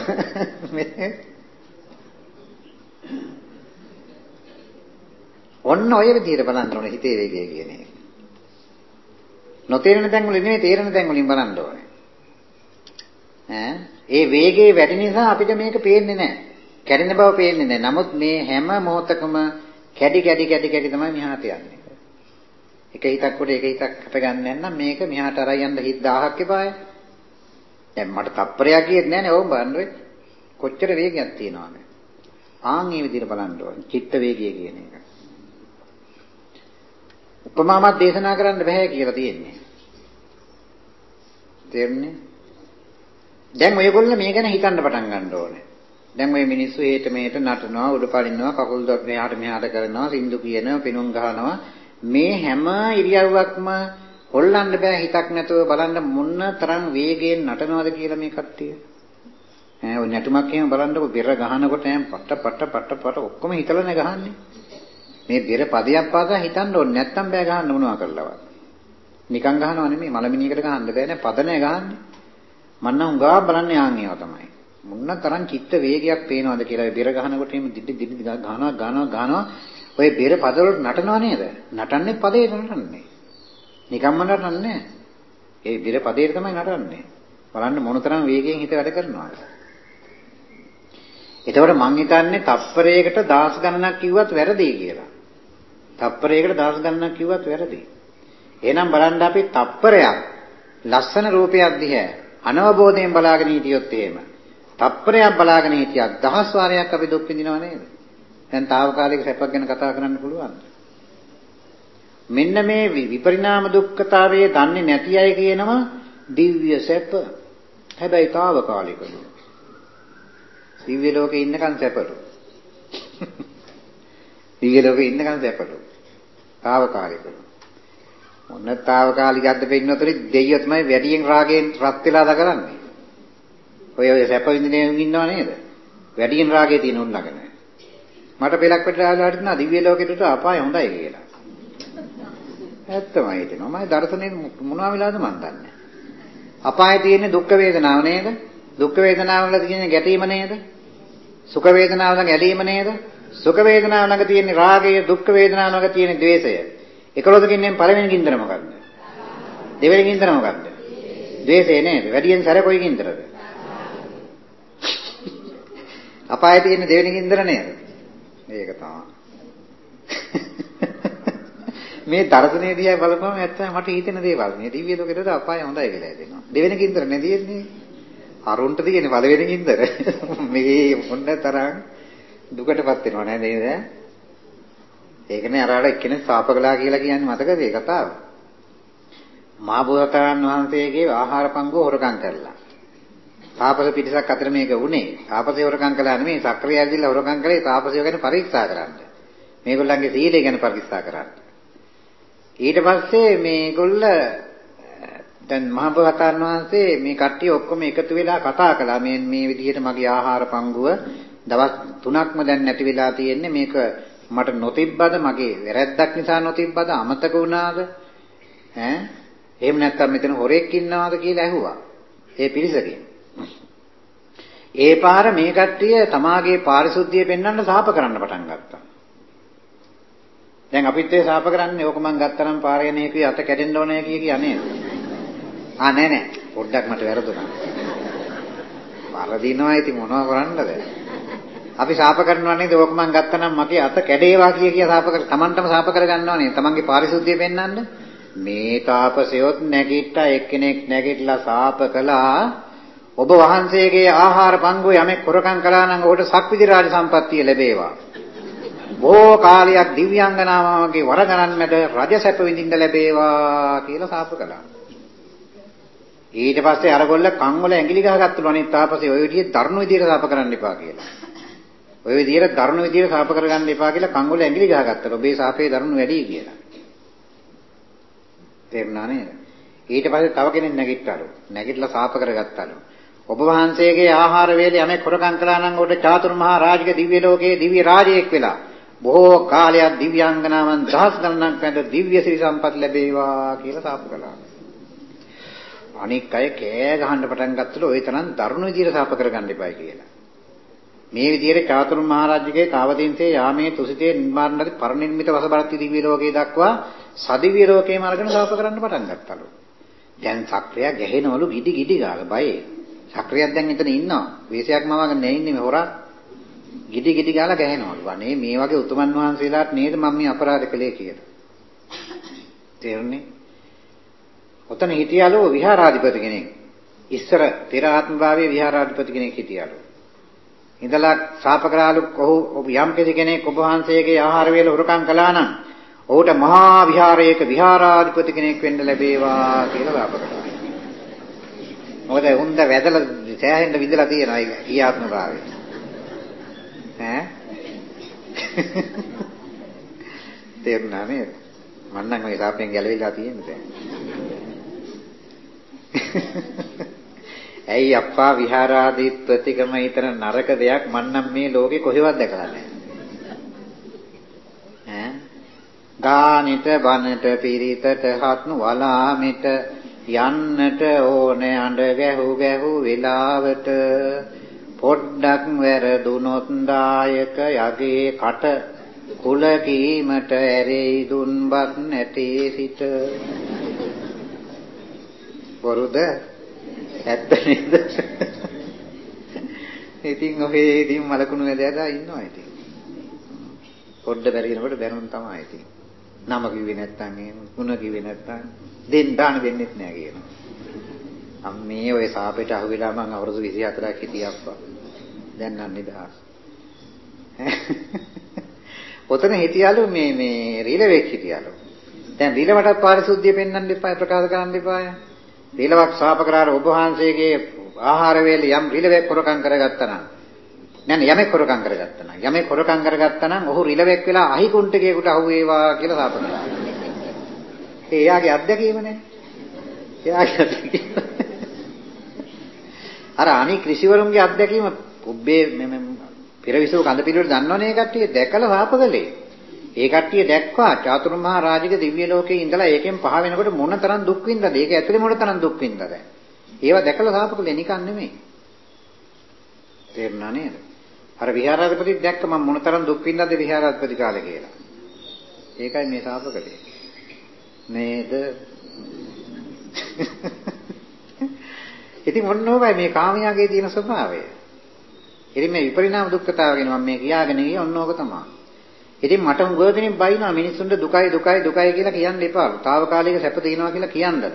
ඔන්න ඔය විදිහට බලන්න ඕනේ හිතේ වේගය කියන එක. නොතේරෙන තැන් වල නෙමෙයි තේරෙන තැන් වලින් බලන්න ඕනේ. ඈ ඒ වේගය වැඩි නිසා අපිට මේක පේන්නේ නැහැ. කැඩෙන බව පේන්නේ නැහැ. නමුත් මේ හැම මොහොතකම කැඩි කැඩි කැඩි කැඩි තමයි මෙහාට යන්නේ. එක හිතක් කොට එක හිතක් හටගන්නේ නැත්නම් මේක මෙහාට අරයි යන්න හිත 1000ක් එපාය. දැන් මට තප්පරයක් කියෙත් නැහැනේ ඕම් බලන්න කොච්චර වේගයක් තියෙනවද? ආන් මේ විදිහට බලන්න ඕනේ. චිත්ත වේගය කියන එක. උපමාවක් දේශනා කරන්න බෑ කියලා තියෙන්නේ. තේරුණේ? දැන් ඔයගොල්ලෝ මේ ගැන හිතන්න පටන් ගන්න ඕනේ. දැන් ওই මිනිස්සු හේට මෙහෙට නටනවා, උඩ පනිනවා, කකුල් දෙක මෙහාට මෙහාට කරනවා, සින්දු කියනවා, පිනුම් ගහනවා. මේ හැම ඉරියව්වක්ම හොල්ලන්න බෑ හිතක් නැතුව බලන්න මොන තරම් වේගයෙන් නටනවද කියලා මේ කට්ටිය. ඈ ඔය නැටුමක් එහෙම බලන්නකො බෙර ගහනකොට ඈ පට්ට පට්ට පට්ට පට්ට ඔක්කොම හිතලානේ ගහන්නේ. මේ බෙර පදයක් පාසා හිතන්න ඕනේ නැත්තම් බෑ ගහන්න මොනවා කරලවත්. නිකන් ගහනව නෙමෙයි මලමිනියකට ගහන්න බෑනේ පදනේ ගහන්නේ. මන්න හුඟා බලන්නේ ආන් ඒවා තමයි. මොන්න තරම් චිත්ත වේගයක් පේනවද කියලා බෙර ගහනකොට එහෙම දිඩි දිඩි ගහනවා ගහනවා ගහනවා ඔය බෙර පදවලට නටනව නේද? නටන්නේ පදේ නටන්නේ. නිකම්ම නටන්නේ ඒ බෙර පදේ තමයි නටන්නේ. බලන්න මොනතරම් වේගයෙන් හිත වැඩ කරනවද? එතකොට මං හිතන්නේ තප්පරයකට දහස් ගණනක් කිව්වත් වැරදි කියලා. තප්පරයකට දහස් ගණනක් කිව්වත් වැරදි. එහෙනම් බලන්න අපි තප්පරයක් ලස්සන රූපයක් දිහා අනවබෝධයෙන් බලාගෙන හිටියොත් එහෙම තප්පරයක් බලාගෙන හිටියක් දහස් වාරයක් අපි දුක් විඳිනව නේද? දැන් తాවකාලික සැපක් ගැන කතා කරන්න පුළුවන්. මෙන්න මේ විපරිණාම දුක්ඛතාවයේ දන්නේ නැති අය කියනවා දිව්‍ය සැප. හැබැයි తాවකාලිකව. දිව්‍ය ලෝකේ ඉන්නකන් සැපලු. දිව්‍ය ලෝකේ ඉන්නකන් සැපලු. తాවකාලිකව. මොන తాවකාලිකද්ද වෙන්නතරේ දෙයියෝ තමයි වැඩියෙන් රාගයෙන් රත් වෙලා දා කරන්නේ. ඔය ඔය සැප විඳින ඉන්නව නේද? වැඩියෙන් රාගේ තියෙන උන්නගෙන. මට පෙලක් පිටලා ආලාට නා දිව්‍ය ලෝකෙට අපාය හොඳයි කියලා. ඇත්තමයි හිතෙනවා. මම දර්ශනේ මොනවා වෙලාද මන් දන්නේ. අපායේ තියෙන දුක් වේදනාව නේද? දුක් වේදනාව වල තියෙන ගැටීම නේද? සුඛ වේදනාව ළඟ ඇලීම නේද? සුඛ වේදනාව ළඟ තියෙන රාගය, දුක් වේදනාව ළඟ තියෙන ද්වේෂය. එකලොදකින් පළවෙනි ගින්දර මොකක්ද? දෙවෙනි ගින්දර මොකක්ද? ද්වේෂය නේද? වැඩියෙන් සැර කොයි ගින්දරද? අපායේ තියෙන දෙවෙනි ගින්දර නේද? ඒක තමයි. මේ දර්ශනයේ දිහා බලපුවම ඇත්තම මට හිතෙන දේවල්. මේ දිව්‍ය ලෝකෙට අපාය හොඳයි කියලා හිතෙනවා. දෙවෙනි ගින්දර නැදීන්නේ. අරුන්ට තියෙන පළවෙනි ගින්දර. මේ මොන්න තරම් දුකටපත් වෙනව නේද නේද? ඒකනේ අර අර එක්කෙනෙක් ශාප කළා කියලා කියන්නේ මතකද ඒ කතාව? මහබෝසතාණන් වහන්සේගේ ආහාර පංගුව හොරකම් කරලා. තාපස පිටසක් අතර මේක වුණේ. තාපසය හොරකම් කළා නෙමෙයි සක්‍රිය ඇවිල්ලා හොරකම් කළේ තාපසය ගැන පරීක්ෂා කරන්න. මේගොල්ලන්ගේ සීලය ගැන පරීක්ෂා කරන්න. ඊට පස්සේ මේගොල්ල දැන් මහබෝසතාණන් වහන්සේ මේ කට්ටිය ඔක්කොම එකතු වෙලා කතා කළා මේ මේ විදිහට මගේ ආහාර පංගුව දවස් 3ක්ම දැන් නැති වෙලා තියෙන්නේ මේක මට නොතිබ්බද මගේ වැරැද්දක් නිසා නොතිබ්බද අමතක වුණාද ඈ එහෙම නැත්නම් මෙතන හොරෙක් ඉන්නවද කියලා ඇහුවා. ඒ පිරිසකින්. ඒ පාර මේ කට්ටිය තමාගේ පාරිශුද්ධිය පෙන්වන්න සාප කරන්න පටන් ගත්තා. දැන් අපිත් ඒ සාප කරන්නේ ඕක මං ගත්තනම් පාරේ නේ කිය අත කැඩෙන්න ඕනේ කිය කිය නේද? ආ නෑ නෑ පොඩ්ඩක් මට වැරදුනා. වරදිනවා ඉතින් මොනව කරන්නද? අපි සාප කරනවා නේද? ඕක මං ගත්තනම් මගේ අත කැඩේවා කිය කිය සාප කර තමන්ටම සාප කරගන්නවා නේද? තමන්ගේ පාරිශුද්ධිය පෙන්වන්න. මේ තාපසයොත් නැගිට්ටා එක්කෙනෙක් නැගිටලා සාප කළා ඔබ වහන්සේගේ ආහාර පංගුව යමෙක් හොරකම් කළා නම් ඔහුට සක්විති රාජ සම්පත්තිය ලැබේවා. බොහෝ කාලයක් දිව්‍යාංගනාවගේ වරගණන් මැද රජ සැප විඳින්න ලැබේවා කියලා සාප කළා. ඊට පස්සේ අරගොල්ල කන් වල ඇඟිලි ගහගත්තලු අනිත් තාපසේ ඔය විදිහේ දරුණු විදිහට සාප කරන්න එපා කියලා. ඔය විදිහට දරුණු විදිහට සාප කරගන්න එපා කියලා කන් වල ඇඟිලි ගහගත්තලු. ඔබේ සාපේ දරුණු වැඩි කියලා. තේරුණා නේද? ඊට පස්සේ තව කෙනෙක් නැගිට්ටලු. නැගිටලා සාප කරගත්තලු. ඔබ වහන්සේගේ ආහාර වේලේ යමෙක් හොරකම් කළා නම් ඔබට චාතුරු මහා රාජික දිව්‍ය ලෝකයේ දිව්‍ය රාජයෙක් වෙලා බොහෝ කාලයක් දිව්‍යාංගනාවන් දහස් ගණනක් මැද දිව්‍ය ශ්‍රී සම්පත් ලැබේවා කියලා සාප කළා. අනික් අය කෑ ගහන්න පටන් ගත්තලු ওই තරම් දරුණු විදියට සාප කරගන්න එපායි කියලා. මේ විදියට චාතුරු මහරජුගේ කාවදින්සේ යාමේ තුසිතේ නිර්මාණලි පරිනිර්මිත වසබරති දිව්‍ය ලෝකයේ දක්වා සදිව්‍ය ලෝකේම අරගෙන සාප කරන්න පටන් ගත්තලු. දැන් සක්‍රිය ගැහෙනවලු ගිඩි ගිඩි ගාලා බයේ. සක්‍රියක් දැන් එතන ඉන්නවා. වේශයක් මවගෙන නෑ ඉන්නේ මේ හොරා. ගිඩි ගිඩි ගාලා ගැහෙනවලු. අනේ මේ වගේ උතුමන් වහන්සේලාට නේද මම මේ අපරාධ කළේ කියලා. තේරුණේ? ඔතන හිටියලු විහාරාධිපති කෙනෙක්. ඉස්සර පෙර ආත්ම භාවයේ විහාරාධිපති කෙනෙක් හිටියලු. ඉඳලා ශාප කරාලු ඔහු යම් කෙනෙක් ඔබ වහන්සේගේ ආහාර වේල හොරකම් කළා නම් ඔහුට මහා විහාරයක විහාරාධිපති කෙනෙක් වෙන්න ලැබේවා කියලා ශාප කරා. මොකද උන්ද වැදලා සෑහෙන්න විදලා තියෙනවා ඒ කීආත්ම භාවයේ. ඈ තේරුණා නේද? මන්නම් ওই ශාපයෙන් ගැලවිලා තියෙන්නේ දැන්. ඇයි අප්පා විහාරාධිපතිකම ඊතර නරක දෙයක් මන්නම් මේ ලෝකේ කොහෙවත් දැකලා නැහැ. ඈ ගානිට බනට පිරිතට හත්නු වලාමිට යන්නට ඕනේ අඬ ගැහු ගැහු වෙලාවට පොඩ්ඩක් වැරදුනොත් දායක යගේ කට කුල කීමට ඇරෙයි දුන්බත් නැටේ සිට බොරුද? ඇත්ත නේද? ඉතින් ඔහේ ඉතින් මලකුණු වැදලා ඉන්නවා ඉතින්. පොඩ්ඩ බැරිනකොට දැනුම් තමයි ඉතින්. නම කිව්වේ නැත්තම් එහෙම, ಗುಣ කිව්වේ නැත්තම් දෙන්න දාන දෙන්නෙත් නෑ කියනවා. අම්මේ ඔය සාපේට අහුවෙලා මං අවුරුදු 24ක් හිටියප්පා. දැන් නම් නිදහස්. ඔතන හිටියලු මේ මේ රීලවෙක් හිටියලු. දැන් රීලවටත් පාරිශුද්ධිය පෙන්වන්න එපා ප්‍රකාශ කරන්න එපාය. රිලවක් ශාප කරාර ඔබ වහන්සේගේ ආහාර වේල යම් රිලවෙක් හොරකම් කරගත්තා නම් නැත්නම් යමෙක් හොරකම් කරගත්තා නම් යමෙක් හොරකම් කරගත්තා නම් ඔහු රිලවෙක් වෙලා අහි කුණ්ටකේකට අහු වේවා කියලා ශාප කරා. ඒ එයාගේ අත්දැකීමනේ. එයාගේ අත්දැකීම. අර අනික් ඍෂිවරුන්ගේ අත්දැකීම ඔබේ මේ පෙරවිසු කඳ පිළිවෙල දන්නවනේ කට්ටිය දැකලා ශාප කළේ. ඒ කට්ටිය දැක්වා චාතුරුමහා රාජික දිව්‍ය ලෝකේ ඉඳලා ඒකෙන් පහ වෙනකොට මොන තරම් දුක් විඳලාද? ඒක ඇතුලේ මොන තරම් දුක් විඳලාද? ඒවා දැකලා සාපකලේ නිකන් නෙමෙයි. තේරුණා නේද? අර විහාරාධිපති දැක්ක මම මොන තරම් දුක් විඳලාද විහාරාධිපති කාලේ කියලා. ඒකයි මේ සාපකලේ. නේද? ඉතින් මොනෝවයි මේ කාමයාගේ තියෙන ස්වභාවය. ඉතින් මේ විපරිණාම දුක්ඛතාව ගැන මම මේ කියාගෙන ගියේ ඔන්නෝක තමයි. ඉතින් මට හුඟ දෙනෙක් බයිනවා මිනිස්සුන්ට දුකයි දුකයි දුකයි කියලා කියන්න එපාලු. తాවකාලික සැප දිනනවා කියලා කියන්නලු.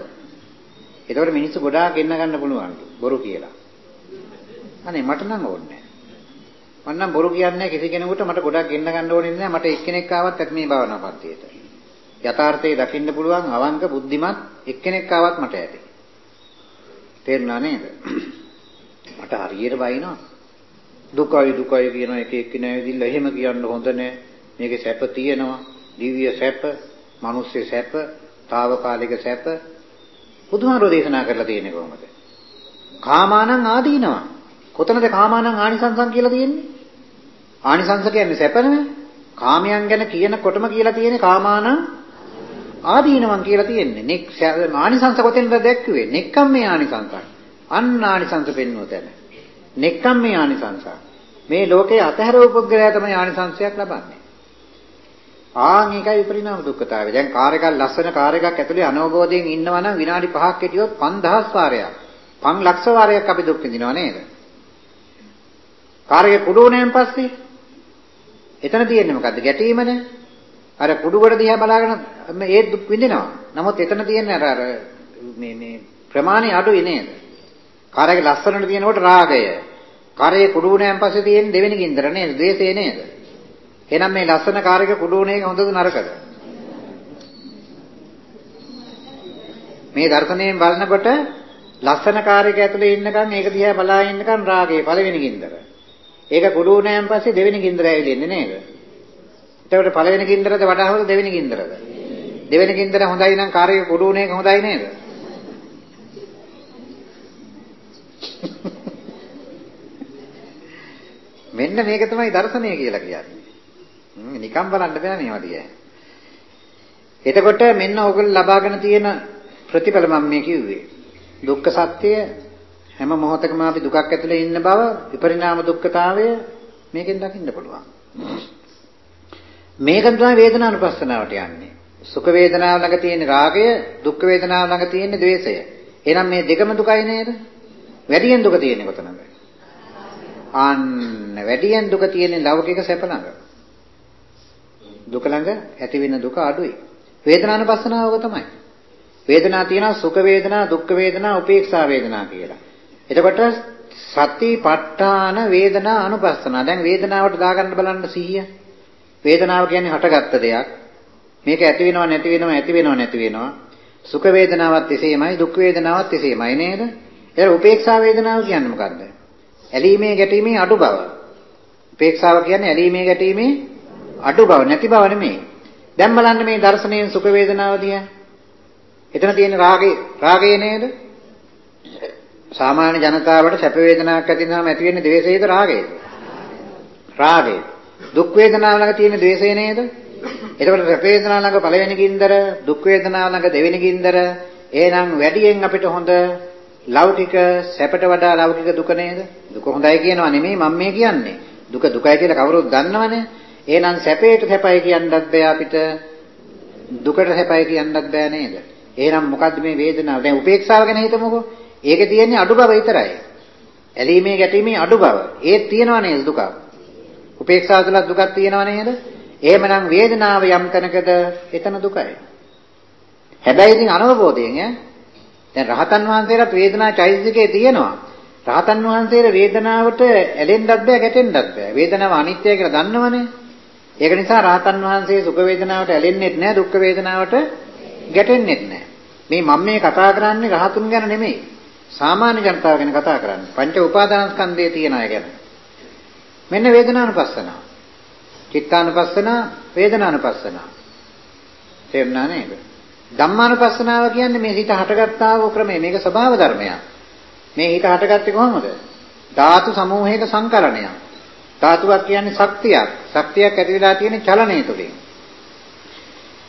ඒතකොට මිනිස්සු ගොඩාක් එන්න ගන්න පුළුවන් බොරු කියලා. අනේ මට නම් ඕනේ නැහැ. මම නම් බොරු කියන්නේ කිසි කෙනෙකුට මට ගොඩක් ගෙන්න ගන්න ඕනේ නැහැ. මට එක්කෙනෙක් ආවත් ඇත් මේ භාවනා පන්තියට. යථාර්ථය දකින්න පුළුවන් අවංක බුද්ධිමත් එක්කෙනෙක් ආවත් මට ඇති. තේරුණා නේද? මට හරියට බයිනවා. දුකයි දුකයි කියන එක එක්කිනා ඇවිදින්න එහෙම කියන්න හොඳ නැහැ. මේකේ සැප තියෙනවා. දිව්‍ය සැප, මිනිස්සු සැප, తాවකාලික සැප බුදුහාරෝ දේශනා කරලා තියෙන්නේ කොහොමද? කාමානං ආදීනවා. කොතනද කාමානං ආනිසංසං කියලා තියෙන්නේ? ආනිසංස කියන්නේ සැප නෙමෙයි. කාමයන් ගැන කියනකොටම කියලා තියෙන්නේ කාමානං ආදීනවන් කියලා තියෙන්නේ. නෙක් ආනිසංස කොතෙන්ද දැක්කුවේ? නෙක්ඛම්මේ ආනිසංසක්. අන්න ආනිසංස පෙන්වුව තැන. නෙක්ඛම්මේ ආනිසංසක්. මේ ලෝකේ අතහැර උපග්‍රහය තමයි ආනිසංසයක් ලබන්නේ. ආන් එකයි විපරිණාම දුක්ඛතාවය. දැන් කාර් එකක් ලස්සන කාර් එකක් ඇතුලේ අනවබෝධයෙන් ඉන්නවා නම් විනාඩි 5ක් හිටියොත් 5000 වාරයක් 5 ලක්ෂ වාරයක් අපි දුක් විඳිනව නේද? කාර් එකේ කුඩු වුණාන් පස්සේ එතන තියෙන්නේ මොකද්ද? ගැටීමනේ. අර කුඩුවට දිහා බලාගෙන ඒ දුක් විඳිනවා. නමුත් එතන තියෙන්නේ අර අර මේ මේ ප්‍රමාණي අඩුයි නේද? කාර් එකේ ලස්සනට තියෙනකොට රාගය. කාරේ කුඩු වුණාන් පස්සේ තියෙන දෙවෙනි ගින්දර නේද? ද්වේෂය නේද? එහෙනම් මේ ලස්සන කාර් එක කුඩු වුණ එක හොඳද නරකද? මේ දර්ශනයෙන් බලනකොට ලස්සන කාර් එක ඇතුලේ ඉන්නකන් ඒක දිහා බලා ඉන්නකන් රාගය පළවෙනි ගින්දර. ඒක කුඩු වුණාන් පස්සේ දෙවෙනි ගින්දර ඇවිල්ලා නේද? එතකොට පළවෙනි ගින්දරද වඩා හොඳ දෙවෙනි ගින්දරද? දෙවෙනි ගින්දර හොඳයි නම් කාර් එක කුඩු වුණ එක හොඳයි නේද? මෙන්න මේක තමයි දර්ශනය කියලා කියන්නේ. නිකම් බලන්න බෑ මේවා දිහා. එතකොට මෙන්න ඕගොල්ලෝ ලබාගෙන තියෙන ප්‍රතිඵල මම මේ කිව්වේ. දුක්ඛ සත්‍ය හැම මොහොතකම අපි දුකක් ඇතුලේ ඉන්න බව විපරිණාම දුක්ඛතාවය මේකෙන් දකින්න පුළුවන්. මේකෙන් තමයි වේදනානුපස්සනාවට යන්නේ. සුඛ වේදනාව ළඟ තියෙන රාගය, දුක්ඛ වේදනාව ළඟ තියෙන ද්වේෂය. එහෙනම් මේ දෙකම දුකයි නේද? වැඩියෙන් දුක තියෙන්නේ කොතනද? අන්න වැඩියෙන් දුක තියෙන්නේ ලෞකික සැප ළඟ. දුක ළඟ ඇති වෙන දුක අඩුයි. වේදනානුපස්සනාවක තමයි. වේදනා තියෙනවා සුඛ වේදනා, දුක්ඛ වේදනා, උපේක්ෂා වේදනා කියලා. එතකොට සතිපට්ඨාන වේදනා අනුපස්සනා. දැන් වේදනාවට දාගන්න බලන්න සිහිය. වේදනාව කියන්නේ හටගත්ත දෙයක්. මේක ඇති වෙනව නැති වෙනව ඇති වෙනව නැති වෙනවා. සුඛ වේදනාවත් එසේමයි, දුක් වේදනාවත් එසේමයි නේද? ඒක උපේක්ෂා වේදනාව කියන්නේ මොකද්ද? ඇලීමේ ගැටීමේ අඩු බව. උපේක්ෂාව කියන්නේ ඇලීමේ ගැටීමේ අඩු බව නැති බව නෙමෙයි. දැන් බලන්න මේ දර්ශනයෙන් සුඛ වේදනාව දිහා. එතන තියෙන රාගේ රාගේ නේද? සාමාන්‍ය ජනතාවට සැප වේදනාවක් ඇති වෙනාම ඇති වෙන්නේ ද්වේෂයේද රාගයේද? රාගය. දුක් වේදනාව ළඟ තියෙන ද්වේෂය නේද? එතකොට සැප වේදනාව ළඟ පළවෙනි ගින්දර, දුක් වේදනාව ළඟ දෙවෙනි ගින්දර. එහෙනම් වැඩියෙන් අපිට හොඳ ලෞකික සැපට වඩා ලෞකික දුක නේද? දුක හොඳයි කියනවා නෙමෙයි මම මේ කියන්නේ. දුක දුකයි කියලා කවුරුත් දන්නවනේ. එහෙනම් සැපේට සැපයි කියන්නත් බෑ අපිට. දුකට සැපයි කියන්නත් බෑ නේද? එහෙනම් මොකද්ද මේ වේදනාව? දැන් උපේක්ෂාව ගැන හිතමුකෝ. ඒකේ තියෙන්නේ අඩු බව විතරයි. ඇලීමේ ගැටීමේ අඩු බව. ඒත් තියෙනව නේද දුක? උපේක්ෂාව තුළ දුකක් තියෙනව නේද? එහෙමනම් වේදනාව යම් තැනකද එතන දුකයි. හැබැයි ඉතින් අනවබෝධයෙන් ඈ දැන් රහතන් වහන්සේලාට වේදනා චෛතසිකේ තියෙනවා. රහතන් වහන්සේලා වේදනාවට ඇලෙන්නත් බෑ ගැටෙන්නත් බෑ. වේදනාව අනිත්‍යයි කියලා දන්නවනේ. ඒක නිසා රහතන් වහන්සේ සුඛ වේදනාවට ඇලෙන්නෙත් නෑ දුක්ඛ වේදනාවට ගැටෙන්නෙත් නෑ. මේ මම මේ කතා කරන්නේ රහතුන් ගැන නෙමෙයි. සාමාන්‍ය ජනතාව ගැන කතා කරන්නේ. පංච උපාදානස්කන්ධයේ තියෙන අය ගැන. මෙන්න වේදනානුපස්සනාව. චිත්තානුපස්සනාව, වේදනානුපස්සනාව. තේරුණා නේද? ධම්මානුපස්සනාව කියන්නේ මේ හිත හටගත්තා වූ ක්‍රමය. මේක ස්වභාව ධර්මයක්. මේ හිත හටගත්තේ කොහොමද? ධාතු සමූහයක සංකලනයක්. ධාතුවක් කියන්නේ ශක්තියක්. ශක්තියක් ඇති වෙලා තියෙන චලනය තුළින්.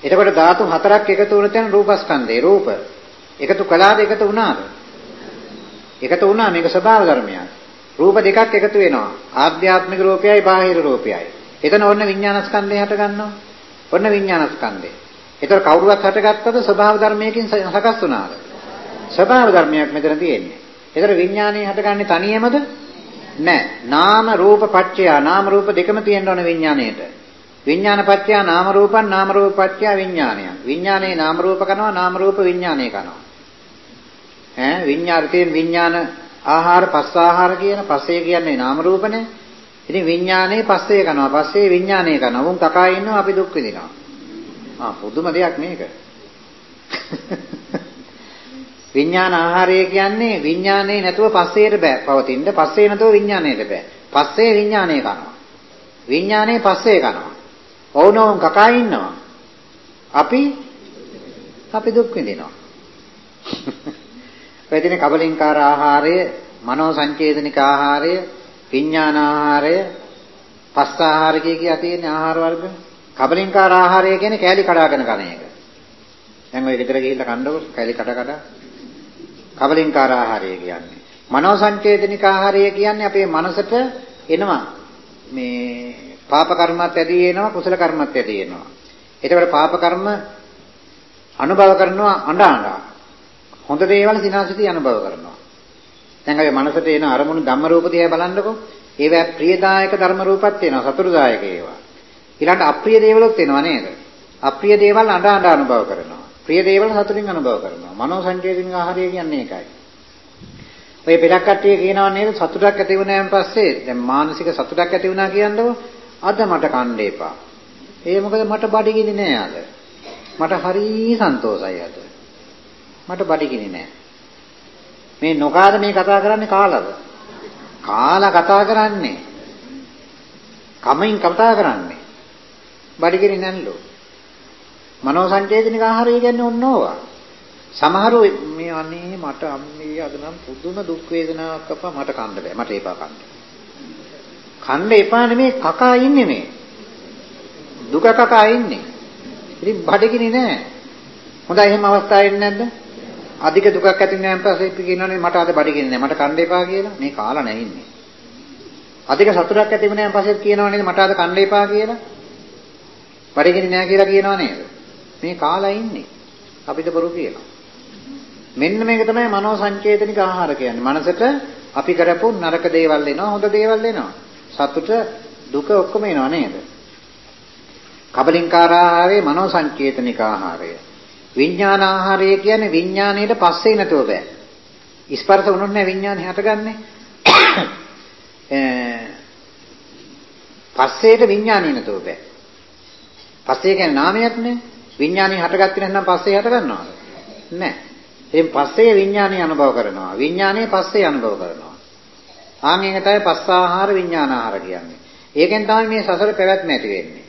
එතකොට ධාතු හතරක් එකතු වුණ තැන රූපස්කන්ධේ රූප. එකතු කළාද එකතු වුණාද? එකතු වුණා මේක ස්වභාව ධර්මයක්. රූප දෙකක් එකතු වෙනවා. ආධ්‍යාත්මික රූපයයි බාහිර රූපයයි. එතන ඔන්න විඥානස්කන්ධය හට ගන්නවා. ඔන්න විඥානස්කන්ධය. ඒතර කවුරුවත් හටගත්තද ස්වභාව ධර්මයකින් සකස් වුණාද? ස්වභාව ධර්මයක් මෙතන තියෙන්නේ. ඒතර විඥානය හටගන්නේ තනියමද? නෑ. නාම රූප පත්‍ය නාම රූප දෙකම තියෙන්න ඕන විඥාණයට. විඥාන පත්‍ය නාම රූපං නාම රූප පත්‍ය විඥානය. විඥානේ නාම රූප කරනවා නාම රූප විඥානේ කරනවා. ඈ විඥාර්ථයෙන් විඥාන ආහාර පස්ස ආහාර කියන පස්සේ කියන්නේ නාම රූපනේ. ඉතින් විඥානේ පස්සේ කරනවා. පස්සේ විඥානේ කරනවා. උන් කකා ඉන්නවා අපි දුක් විඳිනවා. ආ පුදුම දෙයක් මේක. විඥාන ආහාරය කියන්නේ විඥානේ නැතුව පස්සේට බෑ පවතින්න. පස්සේ නැතුව විඥානේට බෑ. පස්සේ විඥානේ කනවා. විඥානේ පස්සේ කනවා. ඔවුනෝන් කකා ඉන්නවා. අපි අපි දුක් විඳිනවා. වෙදින කබලින්කාර ආහාරය, මනෝ සංචේතනික ආහාරය, විඥාන ආහාරය, පස්ස ආහාර කිය කිය තියෙන ආහාර වර්ග. කබලින්කාර ආහාරය කියන්නේ කෑලි කඩාගෙන කන එක. දැන් ඔය ගෙදර ගිහිල්ලා කන්නකො කැලි කඩ කඩ කබලින්කාර ආහාරය කියන්නේ. මනෝ සංචේතනික ආහාරය කියන්නේ අපේ මනසට එනවා මේ පාප කර්මත් ඇදී එනවා කුසල කර්මත් ඇදී එනවා. ඒතකොට පාප කර්ම අනුභව කරනවා අඬ අඬ. හොඳ දේවල් සිනාසිතී අනුභව කරනවා. දැන් අපි මනසට එන අරමුණු ධම්ම රූප දිහා බලන්නකො. ඒවා ප්‍රියදායක ධර්ම රූපත් වෙනවා සතුටුදායක ඒවා. ඊළඟට අප්‍රිය දේවලුත් වෙනවා නේද? අප්‍රිය දේවල් අඬ අඬ අනුභව කරනවා. ප්‍රිය දේවල් සතුටින් අනුභව කරනවා. මනෝ සංජේතනික ආහාරය කියන්නේ ඒකයි. ඔය පෙරක් කට්ටිය කියනවා නේද සතුටක් ඇති වුණාන් පස්සේ දැන් මානසික සතුටක් ඇති වුණා කියන්නකො අද මට කන්න එපා. ඒ මොකද මට බඩගිනි නෑ අද. මට හරි සන්තෝසයි අද. මට බඩගිනි නෑ. මේ නොකාද මේ කතා කරන්නේ කාලද? කාලා කතා කරන්නේ. කමින් කතා කරන්නේ. බඩගිනි නැන්ලු. මනෝ සංචේතනික ආහාරය කියන්නේ ඔන්නෝවා. සමහරව මේ අනේ මට අම්මේ අද නම් පුදුම දුක් වේදනාවක් අපා මට කන්න බෑ. මට එපා කන්න. කන්න එපා නෙමේ කකා ඉන්නේ මේ. දුක කකා ඉන්නේ. ඉතින් බඩගිනි නෑ. හොඳයි එහෙම අවස්ථාවක් එන්නේ නැද්ද? අධික දුකක් ඇති වෙනාන් පස්සේ කියනවනේ මට අද බඩගිනි නෑ. මට කන්න එපා කියලා. මේ කාලා නෑ ඉන්නේ. අධික සතුටක් ඇති වෙනාන් පස්සේ කියනවනේ මට අද කන්න එපා කියලා. බඩගිනි නෑ කියලා කියනව නේද? මේ කාලා ඉන්නේ. අපිට බොරු කියනවා. මෙන්න මේක තමයි මනෝ සංචේතනික ආහාර කියන්නේ. මනසට අපි කරපු නරක දේවල් එනවා, හොඳ දේවල් එනවා. සතුට, දුක ඔක්කොම එනවා නේද? කබලින්කාර ආහාරයේ මනෝ සංචේතනික ආහාරය. විඥාන ආහාරය කියන්නේ විඥාණයට පස්සේ නැතුව බෑ. ස්පර්ශ වුණොත් නෑ විඥානේ හටගන්නේ. පස්සේට විඥානේ නැතුව බෑ. පස්සේ කියන්නේ නාමයක් නේ. විඥානේ හටගත්තේ නැත්නම් පස්සේ හටගන්නවද? නෑ. එයින් පස්සේ විඥානේ අනුභව කරනවා. විඥානේ පස්සේ අනුභව කරනවා. ආන් ඒක තමයි පස්සාහාර විඥානාහාර කියන්නේ. ඒකෙන් තමයි මේ සසර පැවැත්ම ඇති වෙන්නේ.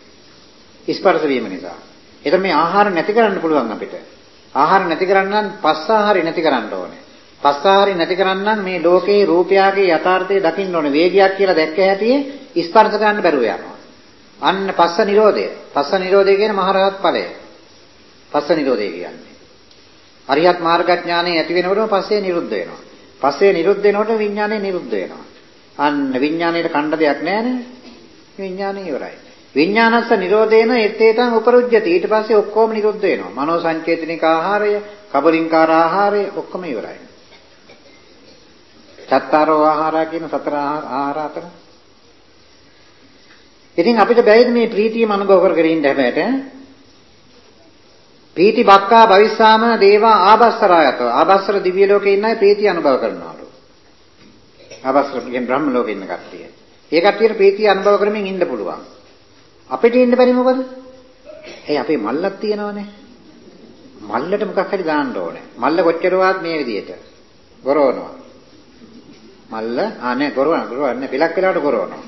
ස්පර්ශ වීම නිසා. ඒතර මේ ආහාර නැති කරන්න පුළුවන් අපිට. ආහාර නැති කරන්න නම් පස්සාහාරي නැති කරන්න ඕනේ. පස්සාහාරي නැති කරන්න නම් මේ ලෝකේ රූපයාගේ යථාර්ථය දකින්න ඕනේ. වේගයක් කියලා දැක්ක හැටියේ ස්පර්ශ ගන්න බැරුව යනවා. අන්න පස්ස නිරෝධය. පස්ස නිරෝධය කියන්නේ මහරහත් ඵලය. පස්ස නිරෝධය කියන්නේ. අරියත් මාර්ගඥානෙ ඇති වෙනකොටම පස්සේ නිරුද්ධ වෙනවා. පස්සේ නිරුද්ධ වෙනකොට විඥානය නිරුද්ධ වෙනවා. අන්න විඥාණයට කණ්ඩ දෙයක් නැහැ විඥානය ඉවරයි. විඥානස්ස නිරෝධේන එත්තේතං උපරුජ්ජති. ඊට පස්සේ ඔක්කොම නිරුද්ධ වෙනවා. මනෝ සංචේතනික ආහාරය, කබලින්කාර ආහාරය ඔක්කොම ඉවරයි. චත්තාරෝ ආහාරය කියන සතර ආහාර අතර. ඉතින් අපිට බැයිද මේ ප්‍රීතියම අනුභව කර කර ඉන්න හැබැයි පීති බක්කා භවිස්සාම දේවා ආබස්සරායත ආබස්සර දිව්‍ය ලෝකේ ඉන්න අය ප්‍රීතිය අනුභව කරනවලු ආබස්සර කියන බ්‍රහ්ම ලෝකේ ඉන්න කට්ටිය ඒ කට්ටියට ප්‍රීතිය අනුභව කරමින් ඉන්න පුළුවන් අපිට ඉන්න බැරි මොකද ඒ අපේ මල්ලක් තියෙනවනේ මල්ලට මොකක් හරි දාන්න ඕනේ මල්ල කොච්චරවත් මේ විදියට ගොරවනවා මල්ල ආ නෑ ගොරවන ගොරවන්නේ බිලක් වෙලාවට ගොරවනවා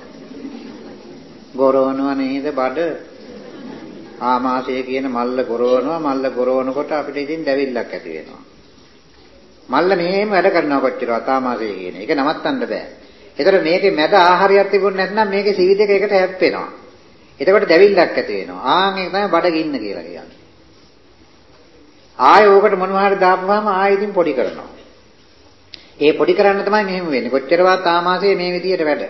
ගොරවනවා නේද බඩ ආමාශය කියන මල්ල ගොරවනවා මල්ල ගොරවනකොට අපිට ඉතින් දැවිල්ලක් ඇති වෙනවා. මල්ල මෙහෙම වැඩ කරනවා කොච්චරවත් ආමාශය කියන. ඒක නවත්තන්න බෑ. ඒතර මේකේ මැද ආහාරයක් තිබුණ නැත්නම් මේකේ සිවි දෙක එකට හැප්පෙනවා. එතකොට දැවිල්ලක් ඇති වෙනවා. ආන් ඒක තමයි බඩගින්න කියලා කියන්නේ. ආයෙ ඕකට මොනවා හරි දාපුවාම ආයෙ ඉතින් පොඩි කරනවා. ඒ පොඩි කරන්න තමයි මෙහෙම වෙන්නේ. කොච්චරවත් ආමාශයේ මේ විදියට වැඩ.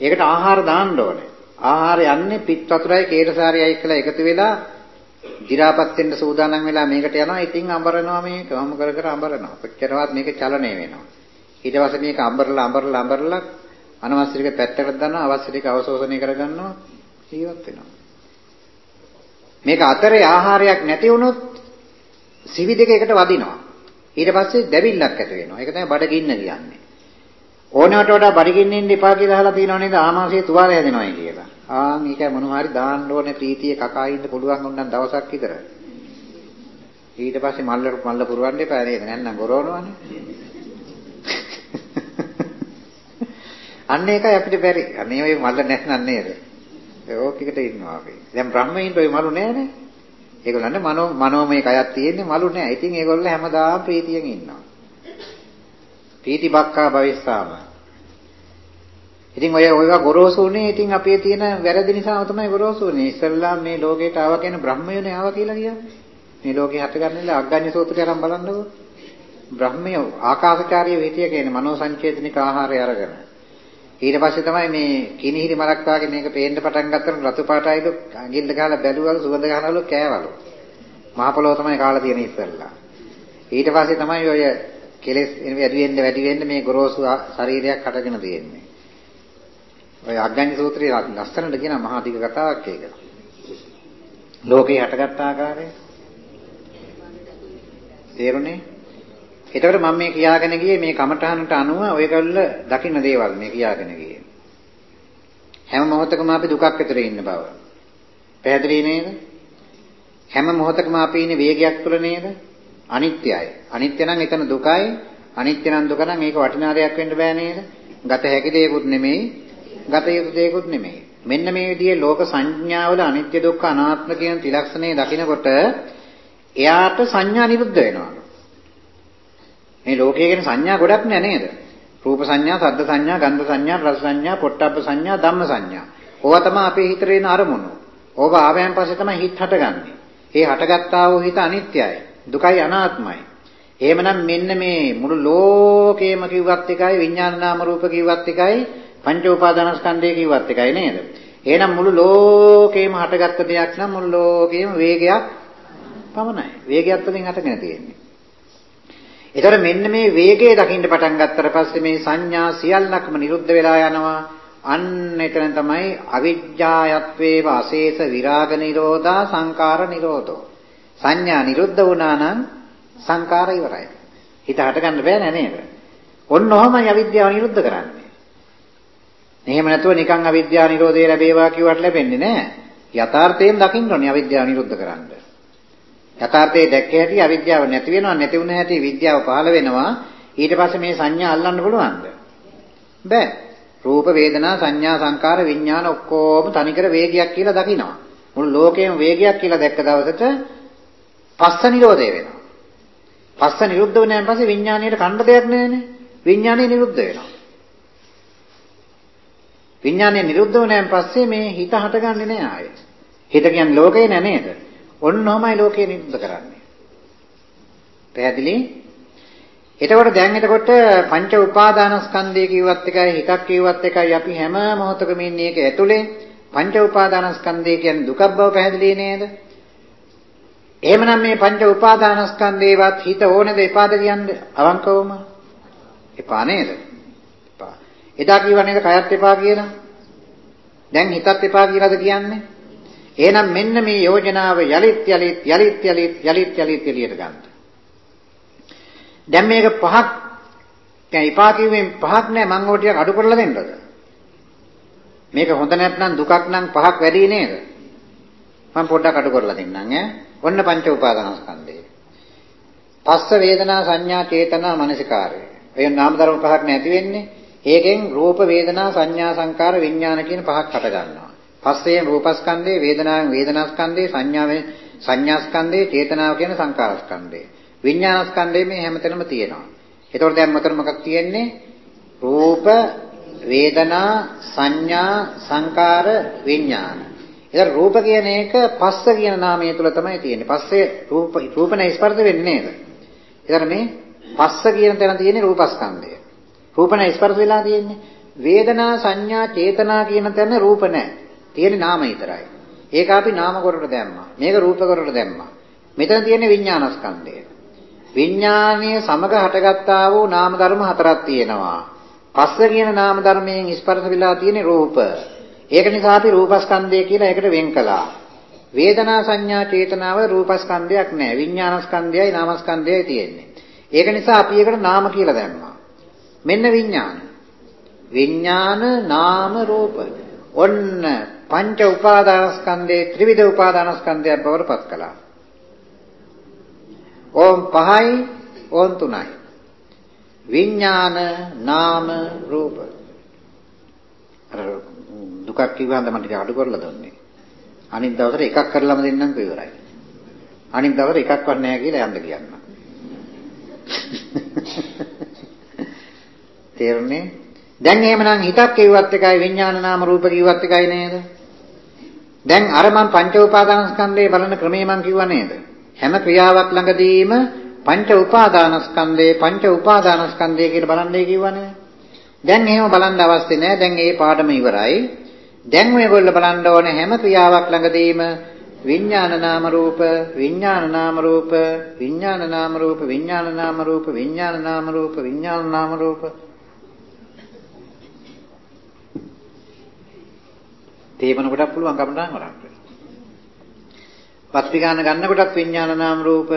ඒකට ආහාර දාන්න ඕනේ. ආහාර යන්නේ පිත් වතුරයි කේරසාරයයි කියලා එකතු වෙලා දි รา පත් වෙන්න සූදානම් වෙලා මේකට යනවා. ඉතින් අඹරනවා මේක. වම් කර කර අඹරනවා. කොච්චරවත් මේක චලනය වෙනවා. ඊට පස්සේ මේක අඹරලා අඹරලා අඹරලා අනවශ්‍ය ටික පැත්තකට දානවා. අවශ්‍ය ටික අවශෝෂණය කරගන්නවා. ජීවත් වෙනවා. මේක අතරේ ආහාරයක් නැති වුණොත් සිවි දෙක එකට වදිනවා. ඊට පස්සේ දැවිල්ලක් ඇති වෙනවා. ඒක තමයි බඩගින්න කියන්නේ. ඕනෑමට වඩා බඩගින්න ඉන්න එපා කියලා අහලා තියෙනව නේද ආමාශයේ තුවාල හැදෙනවයි කියලා. ආ මේක මොනවා හරි දාන්න ඕනේ ප්‍රීතිය කකා ඉන්න පුළුවන් උන්නම් දවසක් විතර. ඊට පස්සේ මල්ල මල්ල පුරවන්න එපා නේද නැත්නම් ගොරවනවනේ. අන්න ඒකයි අපිට බැරි. අනේ ඔය මල්ල නැත්නම් නේද? ඕකෙකට ඉන්නවා අපි. දැන් බ්‍රහ්මයින්ට ඔය මලු නෑනේ. ඒගොල්ලන්ට මනෝ මනෝමය කයක් තියෙන්නේ මලු නෑ. ඉතින් ඒගොල්ලෝ හැමදාම ප්‍රීතියෙන් ඉන්නවා. පීති බක්කා භවිස්සාම. ඉතින් ඔය ඔයවා ගොරෝසුනේ ඉතින් අපේ තියෙන වැරදි නිසාම තමයි ගොරෝසුනේ. ඉස්සල්ලා මේ ලෝකයට ආවා කියන බ්‍රහ්මයෝනේ ආවා කියලා කියන්නේ. මේ ලෝකේ හටගන්නේ අග්ගඤ්ඤ සූත්‍රය අරන් බලන්නකෝ. බ්‍රහ්මය ආකාශකාරී විහිතිය කියන්නේ මනෝ සංචේතනික ආහාරය අරගෙන. ඊට පස්සේ තමයි මේ කිනිහිරි මලක් වාගේ මේක පේන්න පටන් ගත්තම රතු පාටයිලු අඟිල්ල ගහලා බැලුවලු සුවඳ ගහනවලු කෑවලු. මහ පොළොව තමයි කාලා තියෙන ඉස්සෙල්ලා. ඊට පස්සේ තමයි ඔය කෙලෙස් වැඩි වෙන්න වැඩි වෙන්න මේ ගොරෝසු ශරීරයක් හටගෙන තියෙන්නේ. ඔය අග්ගඤ්ඤ සූත්‍රයේ ලස්සනට කියන මහා දිග කතාවක් ඒක. ලෝකේ හටගත් ආකාරය තේරුණේ? එතකොට මම මේ කියාගෙන ගියේ මේ කමඨහනට අනුව ඔයගොල්ල දකින්න දේවල් මේ කියාගෙන ගියේ. හැම මොහොතකම අපි දුකක් ඇතුලේ ඉන්න බව. පැහැදිලි නේද? හැම මොහොතකම අපි ඉන්නේ වේගයක් තුල නේද? අනිත්‍යයි. අනිත්‍ය නම් එතන දුකයි. අනිත්‍ය නම් දුක නම් ඒක වටිනා දෙයක් වෙන්න බෑ නේද? ගත හැකි දෙයක්ුත් නෙමෙයි. ගත යුතු දෙයක්ුත් නෙමෙයි. මෙන්න මේ විදිහේ ලෝක සංඥාවල අනිත්‍ය දුක්ඛ අනාත්ම කියන ත්‍රිලක්ෂණය දකිනකොට එයාට සංඥා නිරුද්ධ වෙනවා. මේ ලෝකයේ කියන සංඥා ගොඩක් නෑ නේද? රූප සංඥා, සද්ද සංඥා, ගන්ධ සංඥා, රස සංඥා, පොට්ටබ්බ සංඥා, ධම්ම සංඥා. ඕවා තමයි අපේ හිතේ එන අරමුණු. ඕවා ආවයන් පස්සේ තමයි හිත හටගන්නේ. ඒ හටගත්තා වූ හිත අනිත්‍යයි. දුකයි අනාත්මයි. එහෙමනම් මෙන්න මේ මුළු ලෝකේම කිව්වත් එකයි විඥාන නාම රූප කිව්වත් එකයි පංච උපාදානස්කන්ධය කිව්වත් එකයි නේද? එහෙනම් මුළු ලෝකේම හටගත්ත දෙයක් නම් මුළු ලෝකේම වේගයක් පමණයි. වේගයක් තුළින් හටගෙන තියෙන්නේ. ඒතර මෙන්න මේ වේගය දකින්න පටන් ගත්තට පස්සේ මේ සංඥා සියල්ලක්ම නිරුද්ධ වෙලා යනවා. අන්න එතන තමයි අවිජ්ජායත්වේව අශේෂ විරාග නිරෝධා සංකාර නිරෝධෝ. සංඥා නිරුද්ධ වුණා නම් සංකාර ඉවරයි. හිත හට ගන්න බෑ නේද? ඔන්න ඔහමයි අවිද්‍යාව නිරුද්ධ කරන්නේ. එහෙම නැතුව නිකන් අවිද්‍යාව නිරෝධය ලැබේවා කිව්වට ලැබෙන්නේ නෑ. යථාර්ථයෙන් දකින්න ඕනේ අවිද්‍යාව නිරුද්ධ කරන්න. යථාර්ථයේ දැක්ක හැටි අවිද්‍යාව නැති වෙනවා නැති වුණ හැටි විද්‍යාව පහළ වෙනවා. ඊට පස්සේ මේ සංඥා අල්ලන්න පුළුවන්ද? බෑ. රූප වේදනා සංඥා සංකාර විඥාන ඔක්කොම තනිකර වේගයක් කියලා දකිනවා. මුළු ලෝකෙම වේගයක් කියලා දැක්ක දවසට පස්ස නිරෝධය වෙනවා. පස්ස නිරුද්ධ වුණාන් පස්සේ විඥාණයට කණ්ඩ දෙයක් නැහැනේ. විඥාණය නිරුද්ධ වෙනවා. විඥාණය නිරුද්ධ වුණාන් පස්සේ මේ හිත හටගන්නේ නැහැ ආයෙත්. හිත කියන්නේ ලෝකේ නෑ නේද? ඔන්නෝමයි ලෝකේ නිරුද්ධ කරන්නේ. පැහැදිලි? එතකොට දැන් එතකොට පංච උපාදානස්කන්ධය කිව්වත් එකයි හිතක් කිව්වත් එකයි අපි හැම මොහොතකම ඉන්නේ ඒක ඇතුලේ පංච උපාදානස්කන්ධය කියන්නේ දුකක් බව පැහැදිලි නේද? එහෙමනම් මේ පංච උපාදානස්කන්ධේවත් හිත ඕනේද එපාද කියන්නේ අවංකවම? එපා නේද? එපා. එදා කිව්වා නේද කයත් එපා කියලා? දැන් හිතත් එපා කියලාද කියන්නේ? එහෙනම් මෙන්න මේ යෝජනාව යලිත් යලිත් යලිත් යලිත් යලිත් යලිත් එළියට ගන්න. දැන් මේක පහක් දැන් එපා කිව්වෙන් පහක් නෑ මං ඕක ටිකක් අඩු කරලා දෙන්නද? මේක හොඳ නැත්නම් දුකක් නම් පහක් වැඩි නේද? මම පොඩ්ඩක් අඩු කරලා දෙන්නම් ඈ. ඔන්න පංච උපාදානස්කන්ධය. පස්ස වේදනා සංඥා චේතනා මනසිකාරය. ඒ නාම ධර්ම පහක් නැති වෙන්නේ. ඒකෙන් රූප වේදනා සංඥා සංකාර විඥාන කියන පහක් හට ගන්නවා. පස්සේ රූපස්කන්ධේ වේදනාවෙන් වේදනාස්කන්ධේ සංඥාවෙන් සංඥාස්කන්ධේ චේතනාව කියන සංකාරස්කන්ධේ. විඥානස්කන්ධේ මේ හැමතැනම තියෙනවා. ඒතකොට දැන් මෙතන මොකක්ද තියෙන්නේ? රූප වේදනා සංඥා සංකාර විඥාන ඒතර රූප කියන එක පස්ස කියන නාමය තුල තමයි තියෙන්නේ. පස්සේ රූප රූපනේ ස්පර්ශ වෙන්නේ නේද? ඒතර මේ පස්ස කියන තැන තියෙන්නේ රූපස්කන්ධය. රූපනේ ස්පර්ශ වෙලා තියෙන්නේ. වේදනා සංඥා චේතනා කියන තැන රූප නැහැ. තියෙන්නේ නාම විතරයි. ඒක අපි නාම කොටට දැම්මා. මේක රූප කොටට දැම්මා. මෙතන තියෙන්නේ විඥානස්කන්ධය. විඥානීය සමග හටගත්තා වූ නාම ධර්ම හතරක් තියෙනවා. පස්ස කියන නාම ධර්මයෙන් ස්පර්ශ වෙලා තියෙන්නේ රූප. ඒක නිසා අපි රූපස්කන්ධය කියලා එකට වෙන් කළා. වේදනා සංඥා චේතනාව රූපස්කන්ධයක් නෑ. විඥානස්කන්ධයයි නාමස්කන්ධයයි තියෙන්නේ. ඒක නිසා අපි ඒකට නාම කියලා දැම්මා. මෙන්න විඥාන. විඥාන නාම රූප. ඔන්න පංච උපාදානස්කන්ධේ ත්‍රිවිධ උපාදානස්කන්ධයක් බවට පත් කළා. ඕම් පහයි ඕම් තුනයි. විඥාන නාම රූප. අර දුකක් කිව්වහම මම ටික අඩු කරලා දුන්නේ. අනිත් දවසට එකක් කරලාම දෙන්නම් ඉවරයි. අනිත් දවසට එකක්වත් නැහැ කියලා යන්න කියන්න. තේරුණේ? දැන් එහෙමනම් හිතක් කිව්වත් එකයි විඥාන නාම රූප කිව්වත් එකයි නේද? දැන් අර මම පංච උපාදානස්කන්ධේ බලන ක්‍රමේ මම කිව්වා නේද? හැම ක්‍රියාවක් ළඟදීම පංච උපාදානස්කන්ධේ පංච උපාදානස්කන්ධය කියලා බලන්නේ කිව්වනේ. දැන් එහෙම බලන්න අවශ්‍ය නැහැ. දැන් ඒ පාඩම ඉවරයි. දැන් ඔයගොල්ලෝ බලන්න ඕනේ හැම ක්‍රියාවක් ළඟදීම විඥාන නාම රූප විඥාන නාම රූප විඥාන නාම රූප විඥාන නාම රූප විඥාන නාම රූප විඥාන නාම රූප තේමන කොටක් පුළුවන් කමටහන් වරක්. පත්ති ගන්න ගන්න කොටත් විඥාන නාම රූප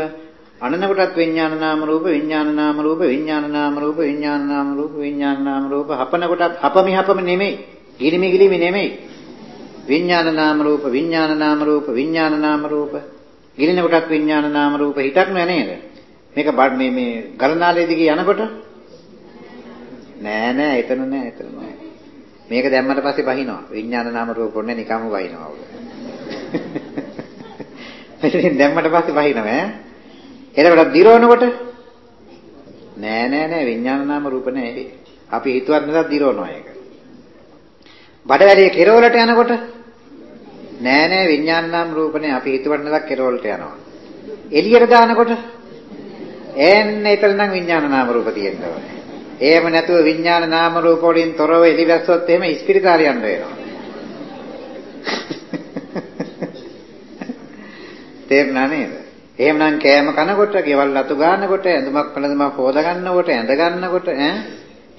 අනන කොටත් විඥාන නාම රූප විඥාන නාම රූප විඥාන නාම රූප විඥාන නාම රූප විඥාන නාම රූප හපන කොටත් හපමි හපමි නෙමෙයි. ගිලිමි ගිලිමි නෙමෙයි. විඥාන නාම රූප විඥාන නාම රූප විඥාන නාම රූප ගිලින කොටත් විඥාන නාම රූප හිතක් නෑ නේද? මේක මේ මේ ගලනාලේ දිගේ යනකොට නෑ නෑ එතන නෑ එතන නෑ. මේක දැම්මට පස්සේ බහිනවා. විඥාන නාම රූප ඔන්නේ නිකම්ම බහිනවා. මෙතනින් දැම්මට පස්සේ බහිනවා ඈ. එතකොට දිරවනකොට නෑ නෑ නෑ විඥාන නාම රූප නෑ. අපි හිතුවත් නැතත් දිරවනවා ඒක. බඩවැලිය කෙරවලට යනකොට නෑ නෑ විඥාන නාම රූප නෑ. අපි හිතුවත් නැතත් කෙරවලට යනවා. එළියට දානකොට එන්නේ එතන නම් විඥාන නාම රූප තියෙනවා. එහෙම නැතුව විඥාන නාම රූප වලින් තොරව එලිවැස්සොත් එහෙම ඉස්පිරිතාලේ යන්න වෙනවා. තේරුණා නේද? එහෙමනම් කෑම කනකොට, ගෙවල් අතු ගන්නකොට, ඇඳුමක් පළඳුමක් හොද ගන්නකොට, ඇඳ ගන්නකොට ඈ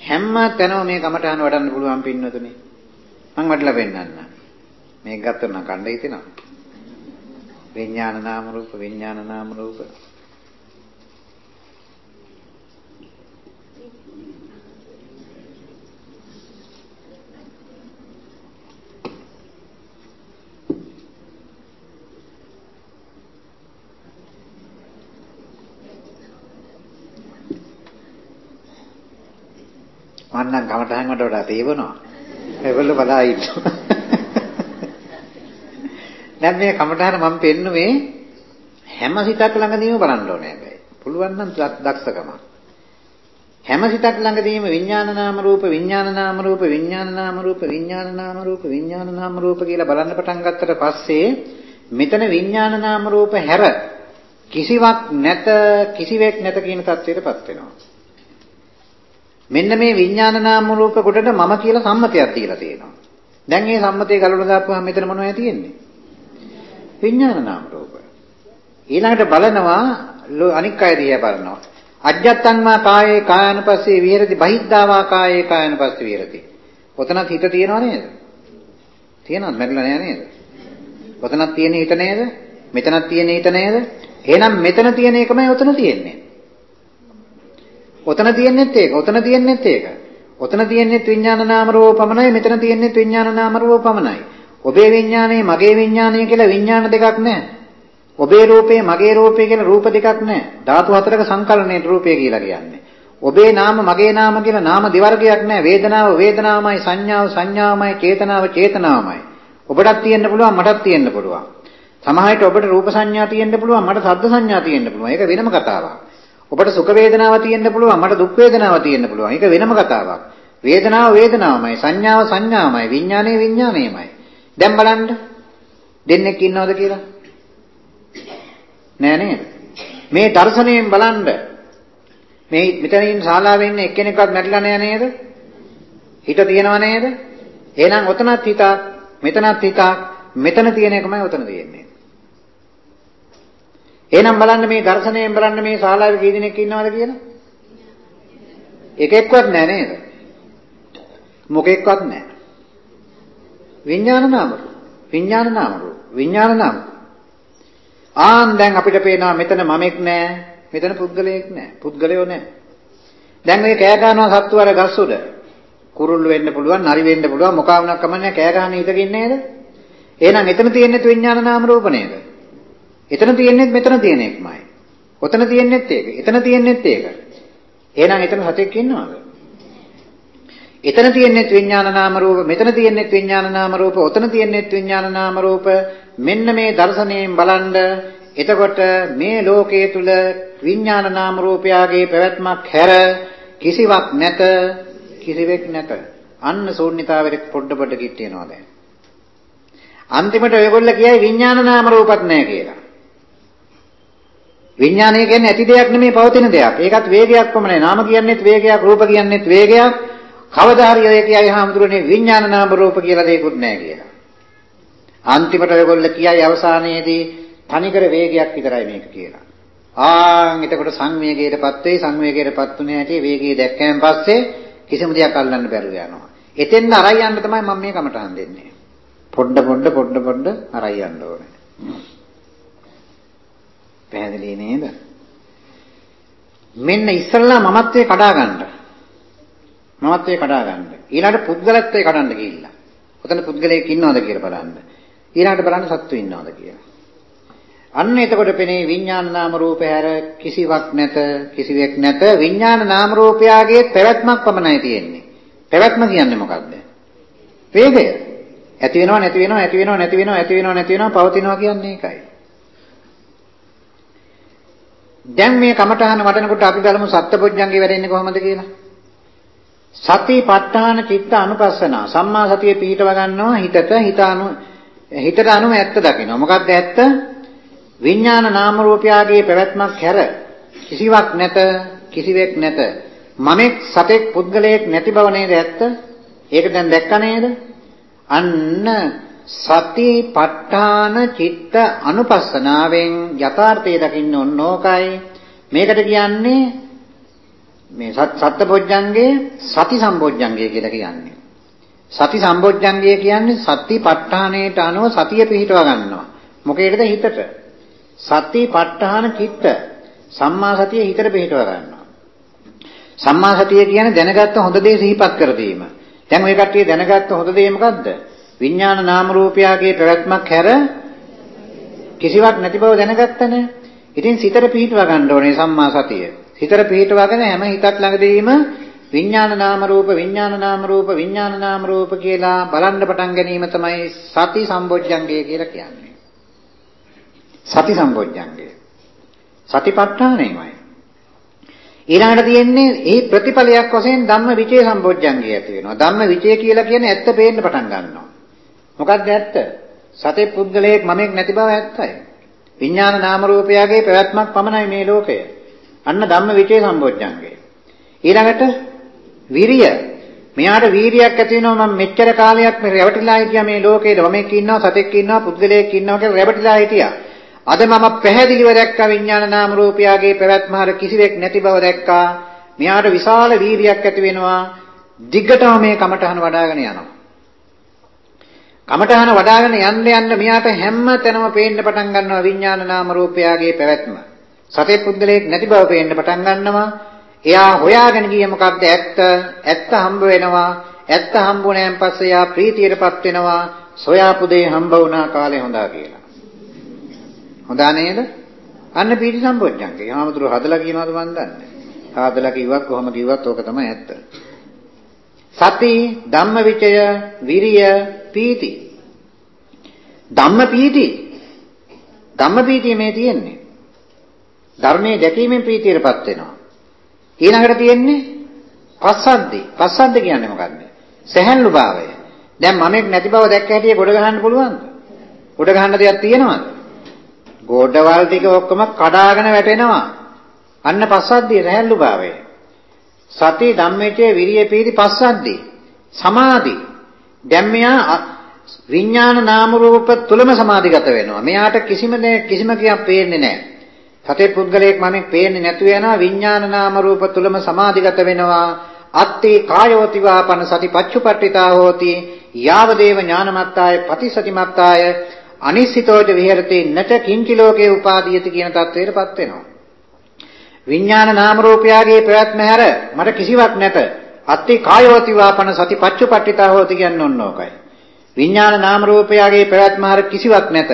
හැම තැනම මේ කමටහන වඩන්න පුළුවන් පින්නතුනේ. මං වඩලා පෙන්නන්න. මේක ගත්තොත් නම් කණ්ඩ හිතෙනවා. විඥාන නාම රූප විඥාන නාම රූප මං නම් කමටහන් වලට වඩා තේවනවා. ඒගොල්ලෝ බලා ඉන්නවා. දැන් මේ කමටහන මම පෙන්නුවේ හැම සිතක් ළඟදීම බලන්න ඕනේ හැබැයි. පුළුවන් නම් දක්ෂකම. හැම සිතක් ළඟදීම විඥාන නාම රූප විඥාන නාම රූප විඥාන නාම රූප විඥාන නාම රූප විඥාන නාම රූප කියලා බලන්න පටන් ගත්තට පස්සේ මෙතන විඥාන නාම රූප හැර කිසිවක් නැත කිසිවෙක් නැත කියන තත්ත්වයටපත් වෙනවා. මෙන්න මේ විඥාන නාම රූප කොටට මම කියලා සම්මතයක් දීලා තියෙනවා. දැන් මේ සම්මතය ගලවලා දාපුවාම මෙතන මොනවද තියෙන්නේ? විඥාන නාම රූප. ඊළඟට බලනවා අනික් අය දිහා බලනවා. අජ්ජත්තං මා කායේ කායනපස්සේ විහෙරති බහිද්ධාවා කායේ කායනපස්සේ විහෙරති. ඔතනත් හිත තියෙනව නේද? තියෙනවද? මැරිලා නෑ නේද? ඔතනත් තියෙන හිත නේද? මෙතනත් තියෙන හිත නේද? එහෙනම් මෙතන තියෙන එකමයි ඔතන තියෙන්නේ. ඔතන තියෙන්නෙත් ඒක. ඔතන තියෙන්නෙත් ඒක. ඔතන තියෙන්නෙත් විඥාන නාම රූප පමණයි. මෙතන තියෙන්නෙත් විඥාන නාම රූප පමණයි. ඔබේ විඥානය මගේ විඥානය කියලා විඥාන දෙකක් නැහැ. ඔබේ රූපේ මගේ රූපේ කියලා රූප දෙකක් නැහැ. ධාතු හතරක සංකලනයේ රූපය කියලා කියන්නේ. ඔබේ නාම මගේ නාම කියලා නාම දෙවර්ගයක් නැහැ. වේදනාව වේදනාවමයි සංඥාව සංඥාවමයි චේතනාව චේතනාවමයි. ඔබටත් තියෙන්න පුළුවන් මටත් තියෙන්න පුළුවන්. සමහරවිට ඔබට රූප සංඥා තියෙන්න පුළුවන් මට ශබ්ද සංඥා තියෙන්න පුළුවන්. ඒක වෙනම කතාවක්. ඔබට සුඛ වේදනාවක් තියෙන්න පුළුවන් මට දුක් වේදනාවක් තියෙන්න පුළුවන්. ඒක වෙනම කතාවක්. වේදනාව වේදනාවමයි සංඥාව සංඥාවමයි විඥානය විඥානයමයි. දැන් බලන්න දෙන්නෙක් ඉන්නවද කියලා? නෑ නේද? මේ දර්ශනයෙන් බලන්න මේ මෙතන ඉන්න ශාලාවේ ඉන්න එක්කෙනෙක්වත් මැරිලා නෑ නේද? හිත තියෙනව නේද? එහෙනම් ඔතනත් හිතක් මෙතනත් හිතක් මෙතන තියෙන එකමයි ඔතන තියෙන්නේ. එහෙනම් බලන්න මේ දර්ශනයෙන් බලන්න මේ ශාලාවේ කී දෙනෙක් ඉන්නවද කියලා? එකෙක්වත් නැහැ නේද? මොකෙක්වත් නැහැ. විඥාන නාම රූප. විඥාන නාම රූප. විඥාන නාම. ආන් දැන් අපිට පේනවා මෙතන මමෙක් නැහැ. මෙතන පුද්ගලයෙක් නැහැ. පුද්ගලයෝ නැහැ. දැන් මේ කෑ ගන්නවා සත්තු අර ගස් උඩ. කුරුල්ල වෙන්න පුළුවන්, නරි වෙන්න පුළුවන්, මොකා වුණා කමන්නේ කෑ ගහන හිතකින් නේද? එහෙනම් එතන තියෙන්නේ විඥාන නාම රූප නේද? එතන තියෙන්නේ මෙතන තියෙන එකමයි. ඔතන තියෙන්නේත් ඒක. එතන තියෙන්නේත් ඒක. එහෙනම් එතන සතෙක් ඉන්නවද? එතන තියෙන්නේත් විඥාන නාම රූප, මෙතන තියෙන්නේත් විඥාන නාම රූප, ඔතන තියෙන්නේත් විඥාන නාම රූප. මෙන්න මේ දර්ශනයෙන් බලනද එතකොට මේ ලෝකයේ තුල විඥාන නාම රූපයාගේ පැවැත්මක් හැර කිසිවක් නැත, කිසිවෙක් නැත. අන්න ශූන්‍යතාවයට පොඩ පොඩ කිට්ටියනවා දැන්. අන්තිමට ඔයගොල්ලෝ කියයි විඥාන නාම රූපත් නැහැ කියලා. විඥානය කියන්නේ ඇති දෙයක් නෙමෙයි පවතින දෙයක්. ඒකත් වේගයක් පමණයි. නාම කියන්නේත් වේගයක්, රූප කියන්නේත් වේගයක්. කවදා හරි ඔය කියයි හාමුදුරනේ විඥාන නාම රූප කියලා දෙයක්වත් නැහැ කියලා. අන්තිමට ඔයගොල්ලෝ කියයි අවසානයේදී තනිකර වේගයක් විතරයි මේක කියලා. ආන් එතකොට සංවේගයටපත් වෙයි සංවේගයටපත් උනේ ඇටි වේගය දැක්කයන් පස්සේ කිසිම දෙයක් අල්ලන්න බැරුව යනවා. එතෙන් අරයි යන්න තමයි මම මේ කමටහන් දෙන්නේ. පොඩ පොඩ පොඩ පොඩ අරයි යන්න ඕනේ. පැහැදිලි නේද? මෙන්න ඉස්සල්ලා මමත්වේ කඩා ගන්න. මමත්වේ කඩා ගන්න. ඊළඟට පුද්ගලත්වයේ කඩන්න ගිහිල්ලා. ඔතන පුද්ගලයෙක් ඉන්නවද කියලා බලන්න. ඊළඟට බලන්න සත්තු ඉන්නවද කියලා. අන්න එතකොට පෙනේ විඥාන නාම රූප හැර කිසිවක් නැත කිසිවෙක් නැත විඥාන නාම රූපයාගේ පැවැත්මක් පමණයි තියෙන්නේ. පැවැත්ම කියන්නේ මොකක්ද? වේගය. ඇති වෙනව නැති වෙනව ඇති වෙනව නැති වෙනව ඇති වෙනව නැති වෙනව පවතිනවා කියන්නේ ඒකයි. දැන් මේ කමඨහන වඩනකොට අපි බලමු සත්පුජ්ජංගේ වැඩෙන්නේ කොහොමද කියලා. සතිපට්ඨාන චිත්ත අනුපස්සනා සම්මා සතිය පිහිටව ගන්නවා හිතට හිත අනු හිතට අනුව ඇත්ත දකිනවා. මොකක්ද ඇත්ත? විඥාන නාම රූපයාගේ පැවැත්මක් හැර කිසිවක් නැත කිසිවෙක් නැත. මමෙක් සතෙක් පුද්ගලයෙක් නැති බව නේද ඇත්ත? ඒක දැන් දැක්ක නේද? අන්න සතිපට්ඨාන චිත්ත අනුපස්සනාවෙන් යථාර්ථය දකින්න ඕන ඕකයි. මේකට කියන්නේ මේ සත්පොඥංගේ සති සම්පොඥංගය කියලා කියන්නේ. සති සම්පොඥංගය කියන්නේ සතිපට්ඨානයට අනුව සතිය පිහිටව ගන්නවා. මොකේද හිතට? සතිපට්ඨාන චිත්ත සම්මා සතිය හිතට පිහිටව ගන්නවා. සම්මා සතිය කියන්නේ දැනගත්ත හොඳ දේ සිහිපත් කර දීම. දැන් ඔය කට්ටිය දැනගත්ත හොඳ දේ මොකද්ද? විඥාන නාම රූපයාගේ පැවැත්මක් හැර කිසිවක් නැති බව දැනගත්තනේ. ඉතින් සිතට පිහිටව ගන්න ඕනේ සම්මා සතිය. සිතට පිහිටවගෙන හැම හිතක් ළඟදීම විඥාන නාම රූප විඥාන නාම රූප විඥාන නාම රූප කියලා බලන්න පටන් ගැනීම තමයි සති සම්බොජ්ජංගය කියලා කියන්නේ. සති සම්බොජ්ජංගය. සතිපට්ඨානෙමයි. ඊළඟට තියෙන්නේ ඒ ප්‍රතිඵලයක් වශයෙන් ධම්ම විචේ සම්බොජ්ජංගය ඇති වෙනවා. ධම්ම විචේ කියලා කියන්නේ ඇත්ත පේන්න පටන් ගන්නවා. මොකක්ද ඇත්ත? සතේ පුද්ගලයෙක් මමෙක් නැති බව ඇත්තයි. විඥාන නාම රූපයගේ පැවැත්මක් පමණයි මේ ලෝකය. අන්න ධම්ම විචේ සම්බොජ්ජංගය. ඊළඟට විරිය. මෙයාට වීරියක් ඇති වෙනවා මම මෙච්චර කාලයක් මේ රැවටිලා හිටියා මේ ලෝකේ මමෙක් ඉන්නවා සතෙක් ඉන්නවා පුද්ගලයෙක් ඉන්නවා කියලා රැවටිලා හිටියා. අද මම පැහැදිලිව දැක්කා විඥාන නාම රූපයගේ පැවැත්ම හර කිසිවෙක් නැති බව දැක්කා. මෙයාට විශාල වීරියක් ඇති වෙනවා. දිග්ගටම මේ කමටහන වඩ아가න යනවා. කමඨහන වඩ아가න යන්න යන්න මෙයාට හැම තැනම පේන්න පටන් ගන්නවා විඥාන නාම රූපයාගේ පැවැත්ම. සතේ පුද්ගලයෙක් නැති බව පේන්න පටන් ගන්නවා. එයා හොයාගෙන ගියේ මොකක්ද ඇත්ත? ඇත්ත හම්බ වෙනවා. ඇත්ත හම්බුණාන් පස්සේ එයා ප්‍රීතියටපත් වෙනවා. සොයාපු දේ හම්බ වුණා කාලේ හොඳා කියලා. හොඳා නේද? අන්න පීටි සම්පෝඥංගේ. ආමතුරු හදලා කියනවාද මන් දන්නේ. හදලා කිව්වක් කොහොම කිව්වත් ඕක තමයි ඇත්ත. සති ධම්මවිචය විරිය පීති ධම්ම පීති ධම්ම පීතිය මේ තියෙන්නේ. ධර්මයේ දැකීමෙන් ප්‍රීතියටපත් වෙනවා. ඊළඟට තියෙන්නේ පස්සද්දි පස්සද්ද කියන්නේ මොකක්ද සැහැල්ලු භාවය දැන් මමෙක් නැති බව දැක්ක හැටියේ ගොඩ ගහන්න පුළුවන්ද? ගොඩ ගහන්න දෙයක් තියෙනවද? ගොඩවල් ටික ඔක්කොම කඩාගෙන වැටෙනවා. අන්න පස්සද්දිය සැහැල්ලු භාවය සති ධම්මයේ විරිය පීති පස්සද්දි සමාධි. දැන් මෙයා විඥාන නාම රූප තුලම සමාධිගත වෙනවා. මෙයාට කිසිම කිසිම කියක් පේන්නේ නැහැ. සතේ පුද්ගලයෙක් මමෙක් පේන්නේ නැතු වෙනවා විඥාන නාම රූප තුලම සමාධිගත වෙනවා. අත්තේ කායෝති වාපන සති පච්චුපට්ඨිතා හෝති යාව දේව ඥානමත්තාය ප්‍රතිසතිමත්තාය අනිසිතෝජ විහෙරතේ නට කිංචි ලෝකේ උපාදීයති කියන தത്വයටපත් වෙනවා. විඥාන නාම රූපයාගේ ප්‍රත්‍යම හැර මට කිසිවක් නැත. අත්ති කායෝති වාපන සති පච්චුපට්ඨිතා හෝති කියන්නේ ඔන්න ඕකයි. විඥාන නාම රූපයගේ ප්‍රවැත්මහර කිසිවක් නැත.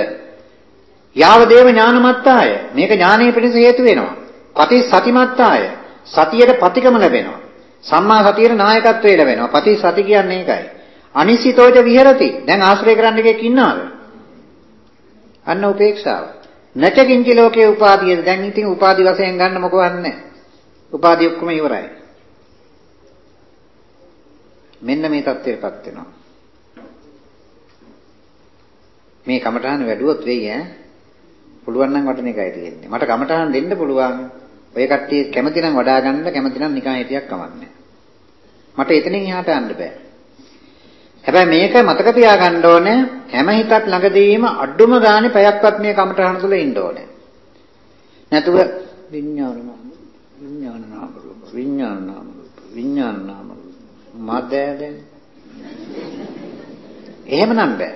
යාව දේව ඥානමත්තාය. මේක ඥානයේ පිණිස හේතු වෙනවා. පති සතිමත්තාය. සතියට පතිකම ලැබෙනවා. සම්මා සතියේ නායකත්වය ලැබෙනවා. පති සති කියන්නේ ඒකයි. අනිසිතෝච විහෙරති. දැන් ආශ්‍රය කරන්න එකෙක් ඉන්නවද? අන්න උපේක්ෂාව. නැචකින්චි ලෝකේ උපාදීය. දැන් ඉතින් උපාදි වශයෙන් ගන්න මොකවත් නැහැ. උපාදි ඔක්කොම ඉවරයි. මෙන්න මේ தත්ත්වයටපත් වෙනවා. මේ කමඨාන වැඩුවොත් වෙයි ඈ. පුළුවන් නම් වටන එකයි තියෙන්නේ. මට කමටහන් දෙන්න පුළුවන්. ඔය කට්ටිය කැමති නම් වඩා ගන්න කැමති නම් නිකන් හිටියක් කමන්නේ. මට එතනින් එහාට යන්න බෑ. හැබැයි මේක මතක තියාගන්න ඕනේ හැම හිතක් ළඟදීම අඩුම ගානේ පැයක්වත් මේ කමටහන තුල ඉන්න ඕනේ. නැතුව විඥාන නාම විඥාන නාම රූප විඥාන නාම රූප විඥාන නාම රූප මදෑදෙන් එහෙමනම් බෑ.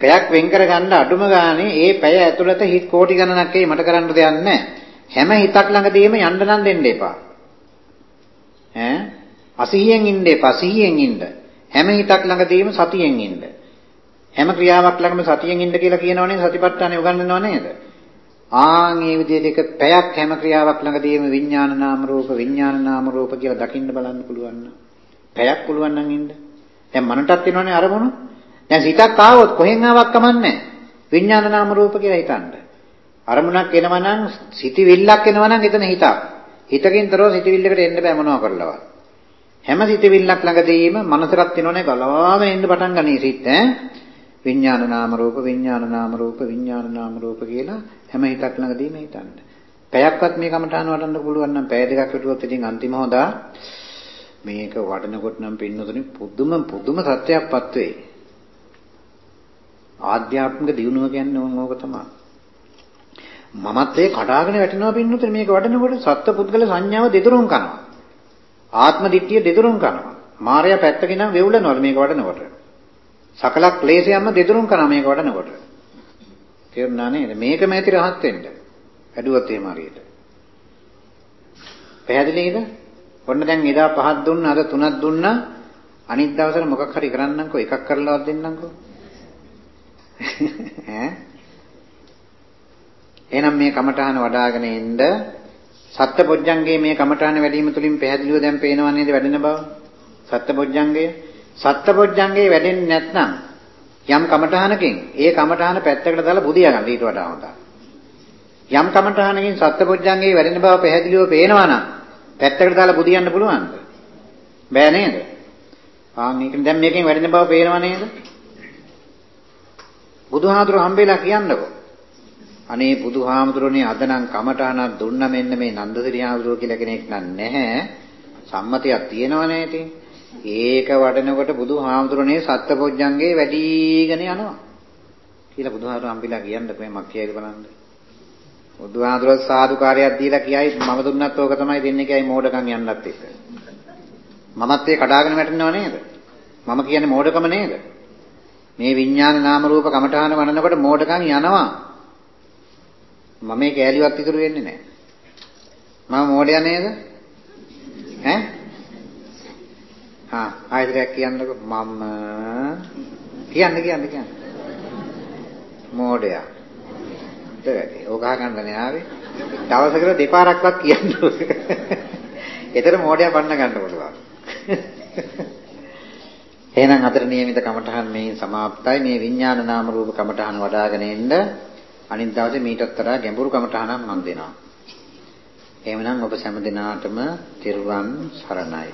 පැයක් වෙන් කරගන්න අඩුම ගානේ ඒ පැය ඇතුළත හිත කෝටි ගණනක් ඒ මට කරන්න දෙයක් නැහැ. හැම හිතක් ළඟදීම යන්න නම් දෙන්න එපා. ඈ අසිහියෙන් ඉන්න එපා සිහියෙන් ඉන්න. හැම හිතක් ළඟදීම සතියෙන් ඉන්න. හැම ක්‍රියාවක් ළඟම සතියෙන් ඉන්න කියලා කියනවනේ සතිපට්ඨානෙ උගන්වනව නේද? ආන් මේ විදිහට එක පැයක් හැම ක්‍රියාවක් ළඟදීම විඥාන නාම රූප විඥාන නාම රූප කියලා දකින්න බලන්න පුළුවන් නම් පැයක් පුළුවන් නම් ඉන්න. දැන් මනටත් එනවනේ අරමුණු. දැන් හිතක් ආවොත් කොහෙන් ආවක් කමන්නේ විඥාන නාම රූප කියලා හිතන්න. අරමුණක් එනවා නම් සිටිවිල්ලක් එනවා නම් එතන හිතක්. හිතකින් තරව සිටිවිල්ලකට එන්න බෑ මොනවා කරලවත්. හැම සිටිවිල්ලක් ළඟදීම මනසට එනෝනේ ගලවාගෙන එන්න පටන් ගනී සිත් ඈ. විඥාන නාම රූප විඥාන නාම රූප විඥාන නාම රූප කියලා හැම හිතක් ළඟදීම හිතන්න. පැයක්වත් මේ කමටහන වඩන්න පුළුවන් නම් පැය දෙකක් හිටුවොත් ඉතින් අන්තිම හොදා මේක වඩනකොට නම් පින්නතුනි පුදුම පුදුම සත්‍යයක්පත් වෙයි. ආධ්‍යාත්මික දියුණුව කියන්නේ ඕක තමයි. මමත් ඒ කඩාගෙන වැටෙනවා පින්නතුනි මේක වඩනකොට සත්ත්ව පුද්ගල සංඥාව දෙදරුම් කරනවා. ආත්ම දිට්ඨිය දෙදරුම් කරනවා. මායя පැත්තකින් නම් වෙවුලනවලු මේක වඩනකොට. සකල ක්ලේශයන්ම දෙදරුම් කරනවා මේක වඩනකොට. තේරුණා නේද? මේකම ඇති රහත් වෙන්න. ඇදුවත් එහෙම හරියට. පැහැදිලිද? ඔන්න දැන් එදා පහක් දුන්නා අද තුනක් දුන්නා අනිත් දවසට මොකක් හරි කරන්නම්කෝ එකක් කරලවත් දෙන්නම්කෝ. ඈ? එහෙනම් මේ කමඨාන වඩ아가න එන්න. සත්පොඥංගේ මේ කමඨාන වැඩිම තුලින් පැහැදිලිව දැන් පේනවා නේද වැඩෙන බව? සත්පොඥංගේ සත්පොඥංගේ වැඩෙන්නේ නැත්නම් යම් කමඨානකින් ඒ කමඨාන පැත්තකට දාලා බුදියා ගන්න ඊට වඩා හොඳයි. යම් කමඨානකින් සත්පොඥංගේ වැඩෙන බව පැහැදිලිව පේනවා නම් පැත්තකට දාලා බුදියන්න පුළුවන්ද? බෑ නේද? ආන් මේක දැන් මේකෙන් වැඩෙන බව පේනව නේද? බුදුහාමුදුරු හම්බෙලා කියන්නකෝ. අනේ බුදුහාමුදුරනේ අද නම් කමටහනක් දුන්න මෙන්න මේ නන්දසිරි හාමුදුරුව කියලා කෙනෙක් නැහැ. සම්මතියක් තියෙනවනේ ඉතින්. ඒක වඩනකොට බුදුහාමුදුරනේ සත්පොඥංගේ වැඩිගෙන යනවා. කියලා බුදුහාමුදුරු හම්බෙලා කියන්න කොහේ මක් කියයිද බලන්න. බුදුහාඳුර සාදුකාරයක් දීලා කියයි මම දුන්නත් ඕක තමයි දෙන්නේ කියයි මෝඩකම් යන්නත් එක්ක. මමත් ඒ කඩාගෙන වැටෙනව නේද? මම කියන්නේ මෝඩකම නේද? මේ විඥාන නාම රූප කමඨාන වඩනකොට මෝඩකම් යනවා. මම මේ කෑලිවත් ඉතුරු වෙන්නේ නැහැ. මම මෝඩයා නේද? ඈ? හා ආයෙත් කියන්නකො මම කියන්න කියන්න කියන්න. මෝඩයා ඉතින් ඕකා ගන්න න්යාවේ දවසකට දෙපාරක්වත් කියන්න ඕනේ. ඒතර මෝඩයා බන්න ගන්න පුළුවන්. එහෙනම් අතර નિયમિત කමඨහන් මේ સમાප්තයි මේ විඥාන නාම රූප කමඨහන් වඩ아가ගෙන ඉන්න අනිත් දවසේ මීටත් වඩා ගැඹුරු කමඨහනක් මම දෙනවා. එහෙමනම් ඔබ හැම දිනාටම තිරුවන් සරණයි.